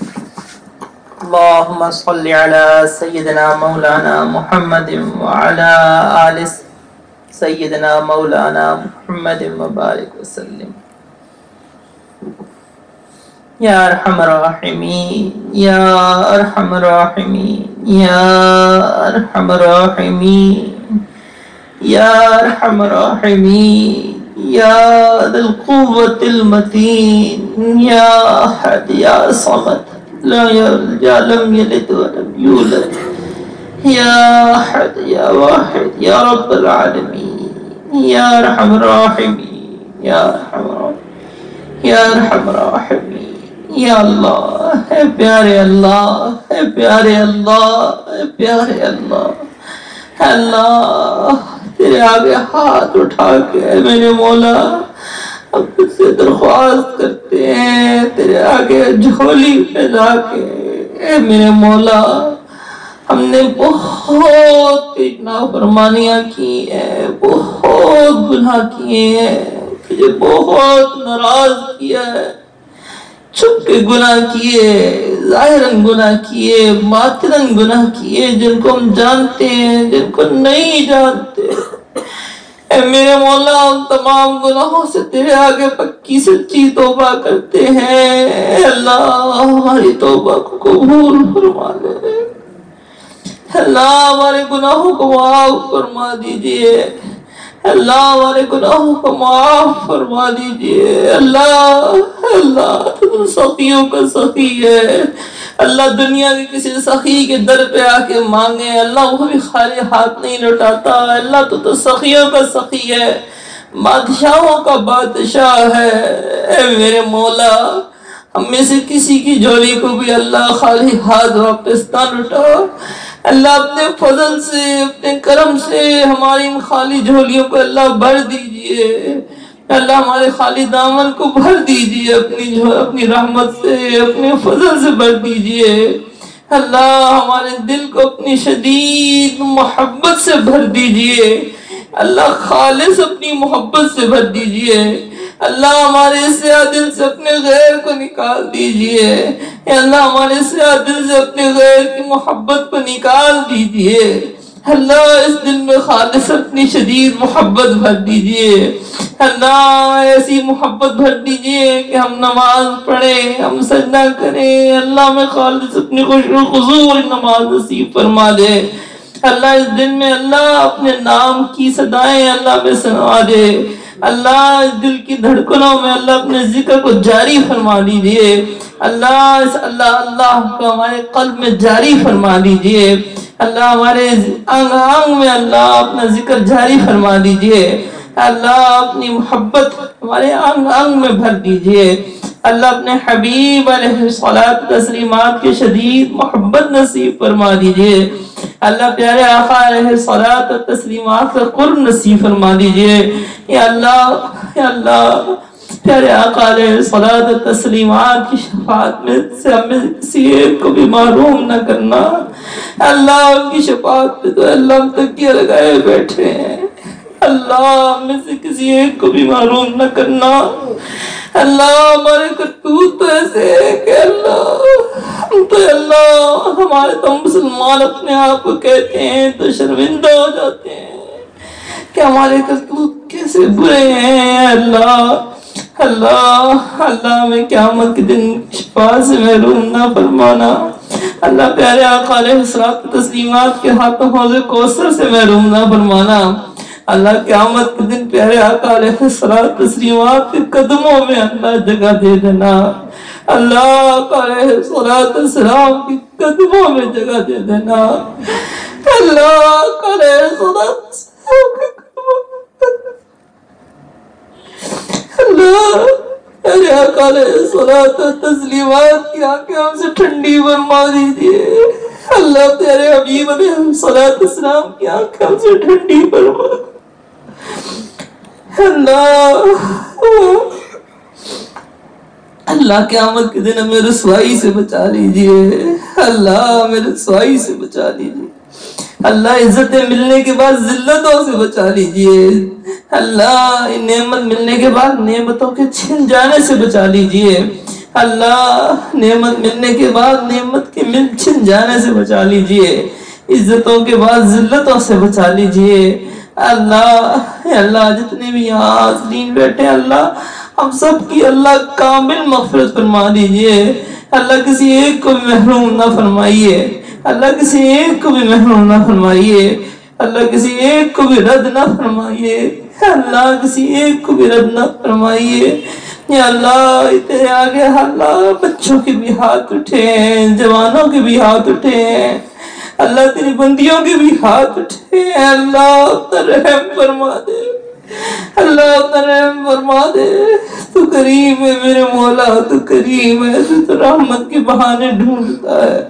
اللهم صل على سيدنا مولانا محمد وعلى آل سيدنا مولانا محمد وبارك وسلم. يا أرحم الراحمين يا أرحم الراحمين يا أرحم الراحمين يا أرحم الراحمين يا ذا القوة المتين يا أحد يا صمد لا يرجع لم يلد ولم يولد يا أحد يا واحد يا رب العالمين يا أرحم الراحمين يا أرحم الراحمين يا أرحم الراحمين. یا اللہ، اے پیارے اللہ، اے پیارے اللہ، اے پیارے اللہ اللہ، تیرے آگے ہاتھ اٹھا کے میرے مولا ہم تجھ سے درخواست کرتے ہیں، تیرے آگے جھولی پہ جا کے۔ اے میرے مولا، ہم نے بہت نافرمانیاں کی ہیں، بہت گناہ کیے ہیں، تجھے بہت ناراض کیا ہے۔ چھپ کے گناہ کیے، ظاہراً گناہ کیے باطراً گناہ کیے، جن کو ہم جانتے ہیں، جن کو نہیں جانتے۔ اے میرے مولا، ہم تمام گناہوں سے تیرے آگے پکی سچی توبہ کرتے ہیں۔ اے اللہ، ہماری توبہ کو قبول فرما لے اللہ، ہمارے گناہوں کو معاف فرما دیجیے۔ اللہ ہمارے گناہوں کو معاف فرما دیجیے۔ اللہ اللہ تو سخیوں کا سخی ہے۔ اللہ دنیا کے کسی سخی کے در پہ آ کے مانگے۔ اللہ وہ بھی خالی ہاتھ نہیں لٹاتا۔ اللہ تو تو سخیوں کا سخی ہے۔ بادشاہوں کا بادشاہ ہے۔ اے میرے مولا، ہم میں سے کسی کی جولی کو بھی اللہ خالی ہاتھ واپس نہ لٹا اللہ اپنے فضل سے، اپنے کرم سے ہماری ان خالی جھولیوں کو اللہ بھر دیجیے۔ اللہ ہمارے خالی دامن کو بھر دیجیے، اپنی اپنی رحمت سے، اپنے فضل سے بھر دیجیے۔ اللہ ہمارے دل کو اپنی شدید محبت سے بھر دیجیے۔ اللہ خالص اپنی محبت سے بھر دیجیے۔ اللہ ہمارے سیاہ دل سے اپنے غیر کو نکال دیجیے۔ اے اللہ ہمارے سیاہ دل سے اپنے غیر کی محبت کو نکال دیجیے۔ اللہ اس دل میں خالص اپنی شدید محبت بھر دیجیے۔ اللہ ایسی محبت بھر دیجیے کہ ہم نماز پڑھیں، ہم سجدہ کریں۔ اللہ میں خالص اپنی خوش و خضور نماز نصیب فرما دے۔ اللہ اس دن میں اللہ اپنے نام کی صدائیں اللہ میں سنوا دے۔ اللہ دل کی دھڑکنوں میں اللہ اپنے ذکر کو جاری فرما دیجیے۔ اللہ اس اللہ اللہ کو ہمارے قلب میں جاری فرما دیجیے۔ اللہ ہمارے انگ انگ میں اللہ اپنا ذکر جاری فرما دیجیے۔ اللہ اپنی محبت ہمارے انگ انگ میں بھر دیجیے۔ اللہ اپنے حبیب علیہ الصلوۃ تسلیمات کے شدید محبت نصیب فرما دیجیے۔ اللہ پیارے آقا علیہ صلات و تسلیمات کا قرب نصیب فرما دیجیے۔ یا اللہ یا اللہ، پیارے آقا علیہ صلات و تسلیمات کی شفاعت میں سے ہمیں کسی ایک کو بھی معروم نہ کرنا۔ اللہ، ان کی شفاعت پہ تو اللہ ہم تکیہ لگائے بیٹھے ہیں۔ اللہ ہمیں سے کسی ایک کو بھی معروم نہ کرنا۔ اللہ ہمارے کرتوت تو ایسے ہے کہ اللہ۔ تو اللہ ہمارے تو مسلمان اپنے آپ کو کہتے ہیں تو شرمندہ ہو جاتے ہیں۔ کہ ہمارے کرتوت کیسے برے ہیں اللہ۔ اللہ اللہ میں قیامت کے دن شفا سے محروم نہ فرمانا۔ اللہ پیارے آقا علیہ السلام تسلیمات کے ہاتھوں حوض کوثر سے محروم نہ فرمانا۔ اللہ قیامت کے دن پیارے آقا علیہ السلام تسلیمات کے قدموں میں اللہ جگہ دے دینا۔ اللہ آقا علیہ السلام کے قدموں میں جگہ دے دینا۔ اللہ آقا علیہ السلام کے قدموں میں اللہ ارے اکالے صلات تسلیمات کی آنکھیں ہم سے ٹھنڈی فرما دیجیے۔ اللہ تیرے حبیب علیہ صلات اسلام کی آنکھیں ہم سے ٹھنڈی فرما اللہ اللہ قیامت کے دن ہمیں رسوائی سے بچا لیجیے۔ اللہ ہمیں رسوائی سے بچا لیجیے۔ اللہ عزتیں ملنے کے بعد ذلتوں سے بچا لیجیے۔ اللہ نعمت ملنے کے بعد نعمتوں کے چھن جانے سے بچا لیجیے۔ اللہ نعمت ملنے کے بعد نعمت کے مل چھن جانے سے بچا لیجیے۔ عزتوں کے بعد ذلتوں سے بچا لیجیے۔ اللہ اللہ، جتنے بھی یہاں حاضرین بیٹھے اللہ، ہم سب کی اللہ کامل مغفرت فرما دیجیے۔ اللہ، کسی ایک کو بھی محروم نہ فرمائیے۔ اللہ، کسی ایک کو بھی محروم نہ فرمائیے۔ اللہ، کسی ایک کو بھی رد نہ فرمائیے۔ اللہ، کسی ایک کو بھی رد نہ فرمائیے۔ یا اللہ تیرے آگے، اللہ، بچوں کے بھی ہاتھ اٹھے ہیں، جوانوں کے بھی ہاتھ اٹھے ہیں۔ اللہ تیری بندیوں کے بھی ہاتھ اٹھے اللہ رحم فرما دے۔ اللہ رحم فرما دے۔ تو کریم ہے میرے مولا، تو کریم ہے۔ تو رحمت کے بہانے ڈھونڈتا ہے۔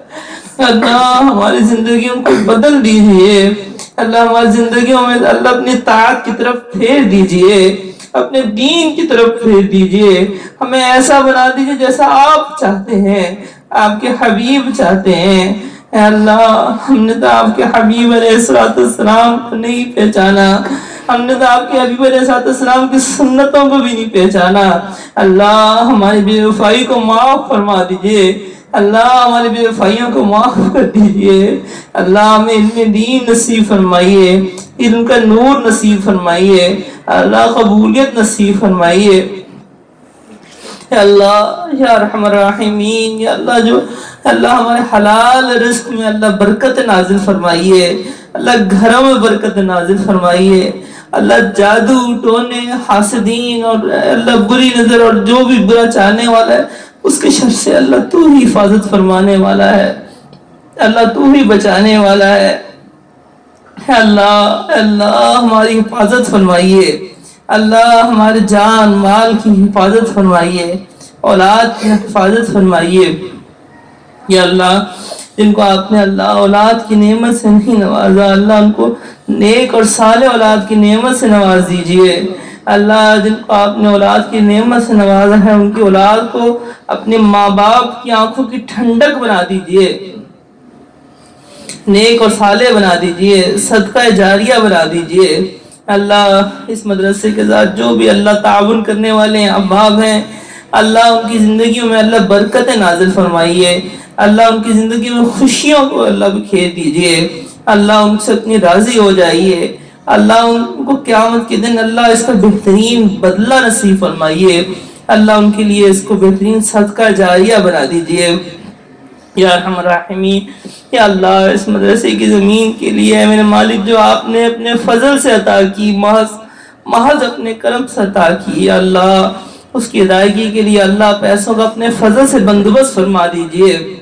اللہ ہماری زندگیوں کو بدل دیجیے۔ اللہ ہماری زندگیوں میں اللہ اپنی طاعت کی طرف پھیر دیجیے۔ اپنے دین کی طرف پھیر دیجیے۔ ہمیں ایسا بنا دیجیے جیسا آپ چاہتے ہیں۔ آپ کے حبیب چاہتے ہیں۔ اے اللہ، ہم نے تو آپ کے حبیب علیہ السلام کو نہیں پہچانا۔ ہم نے تو آپ کے حبیب علیہ السلام کی سنتوں کو بھی نہیں پہچانا۔ اللہ، ہماری بے وفائی کو معاف فرما دیجیے۔ اللہ ہمارے بے وفائیوں کو معاف کر دیجیے۔ اللہ، ہمیں علم دین نصیب فرمائیے۔ علم کا نور نصیب فرمائیے۔ اللہ، قبولیت نصیب فرمائیے۔ یا اللہ، یا رحم الرحمین یا اللہ جو، اللہ ہمارے حلال رزق میں اللہ برکت نازل فرمائیے، اللہ گھروں میں برکت نازل فرمائیے، اللہ جادو، ٹونے، حاسدین اور اللہ بری نظر اور جو بھی برا چاہنے والا ہے، اس کے شر سے اللہ تو ہی حفاظت فرمانے والا ہے، اللہ تو ہی بچانے والا ہے۔ اللہ اللہ، ہماری حفاظت فرمائیے۔ اللہ ہمارے جان مال کی حفاظت فرمائیے، اولاد کی حفاظت فرمائیے۔ یا اللہ، جن کو آپ نے اللہ اولاد کی نعمت سے نہیں نوازا، اللہ ان کو نیک اور صالح اولاد کی نعمت سے نواز دیجیے۔ اللہ، جن کو آپ نے اولاد کی نعمت سے نوازا ہے، ان کی اولاد کو اپنے ماں باپ کی آنکھوں کی ٹھنڈک بنا دیجیے۔ نیک اور صالح بنا دیجیے، صدقہ جاریہ بنا دیجیے۔ اللہ اس مدرسے کے ساتھ جو بھی اللہ تعاون کرنے والے ہیں اباب ہیں، اللہ ان کی زندگیوں میں اللہ برکت نازل فرمائیے۔ اللہ ان کی زندگی میں خوشیوں کو اللہ بکھیر دیجیے اللہ ان سے اتنی راضی ہو جائیے۔ اللہ ان کو قیامت کے دن اللہ اس کا بہترین بدلہ نصیب فرمائیے۔ اللہ ان کے لیے اس کو بہترین صدقہ جاریہ بنا دیجیے یا رحم الرحمین یا اللہ، اس مدرسے کی زمین کے لیے میرے مالک، جو آپ نے اپنے فضل سے عطا کی، محض محض اپنے کرم سے عطا کی، یا اللہ، اس کی ادائیگی کے لیے اللہ پیسوں کا اپنے فضل سے بندوبست فرما دیجیے۔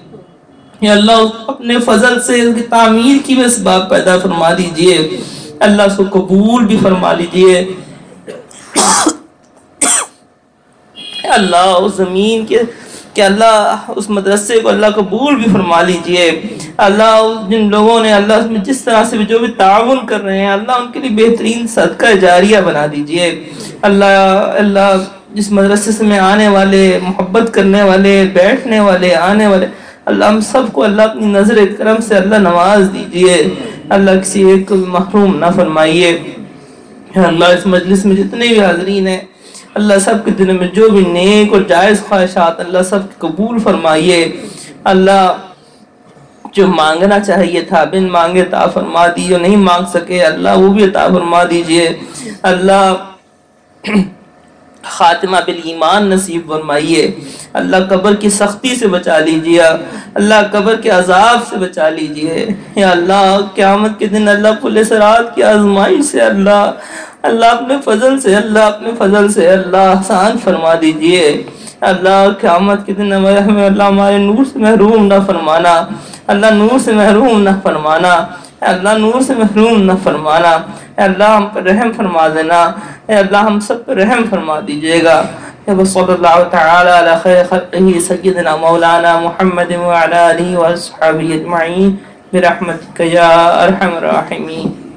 یا اللہ، اپنے فضل سے اس کی تعمیر کی بھی اسباب پیدا فرما دیجیے۔ اللہ اس کو قبول بھی فرما لیجیے۔ اللہ، اس زمین کے کہ اللہ اس مدرسے کو اللہ قبول بھی فرما لیجیے۔ اللہ جن لوگوں نے اللہ میں جس طرح سے بھی جو بھی تعاون کر رہے ہیں، اللہ ان کے لیے بہترین صدقہ جاریہ بنا دیجیے۔ اللہ اللہ جس مدرسے سے میں آنے والے، محبت کرنے والے، بیٹھنے والے، آنے والے، اللہ ہم سب کو اللہ اپنی نظر کرم سے اللہ نواز دیجیے۔ اللہ کسی ایک کو محروم نہ فرمائیے۔ اللہ اس مجلس میں جتنے بھی حاضرین ہیں اللہ سب کے دنوں میں جو بھی نیک اور جائز خواہشات اللہ سب قبول فرمائیے۔ اللہ جو مانگنا چاہیے تھا، بن مانگے تا فرما دی جو نہیں مانگ سکے اللہ وہ بھی عطا فرما دیجیے۔ اللہ خاتمہ بالایمان نصیب فرمائیے۔ اللہ قبر کی سختی سے بچا لیجیے۔ اللہ قبر کے عذاب سے بچا لیجیے۔ یا اللہ، قیامت کے دن اللہ پولیس رات کی آزمائی سے اللہ اللہ اپنے فضل سے، اللہ اپنے فضل سے، اللہ آسان فرما دیجیے۔ اللہ قیامت کے دن ہمیں اللہ ہمارے نور سے محروم نہ فرمانا۔ اللہ نور سے محروم نہ فرمانا۔ اللہ نور سے محروم نہ فرمانا۔ اللہ ہم پر رحم فرما دینا۔ اے اللہ ہم سب پر رحم فرما دیجیے گا۔ صلی اللہ تعالی علی خیر خلقه سیدنا مولانا محمد وعلى آله وصحبه اجمعین برحمتك یا ارحم الراحمین۔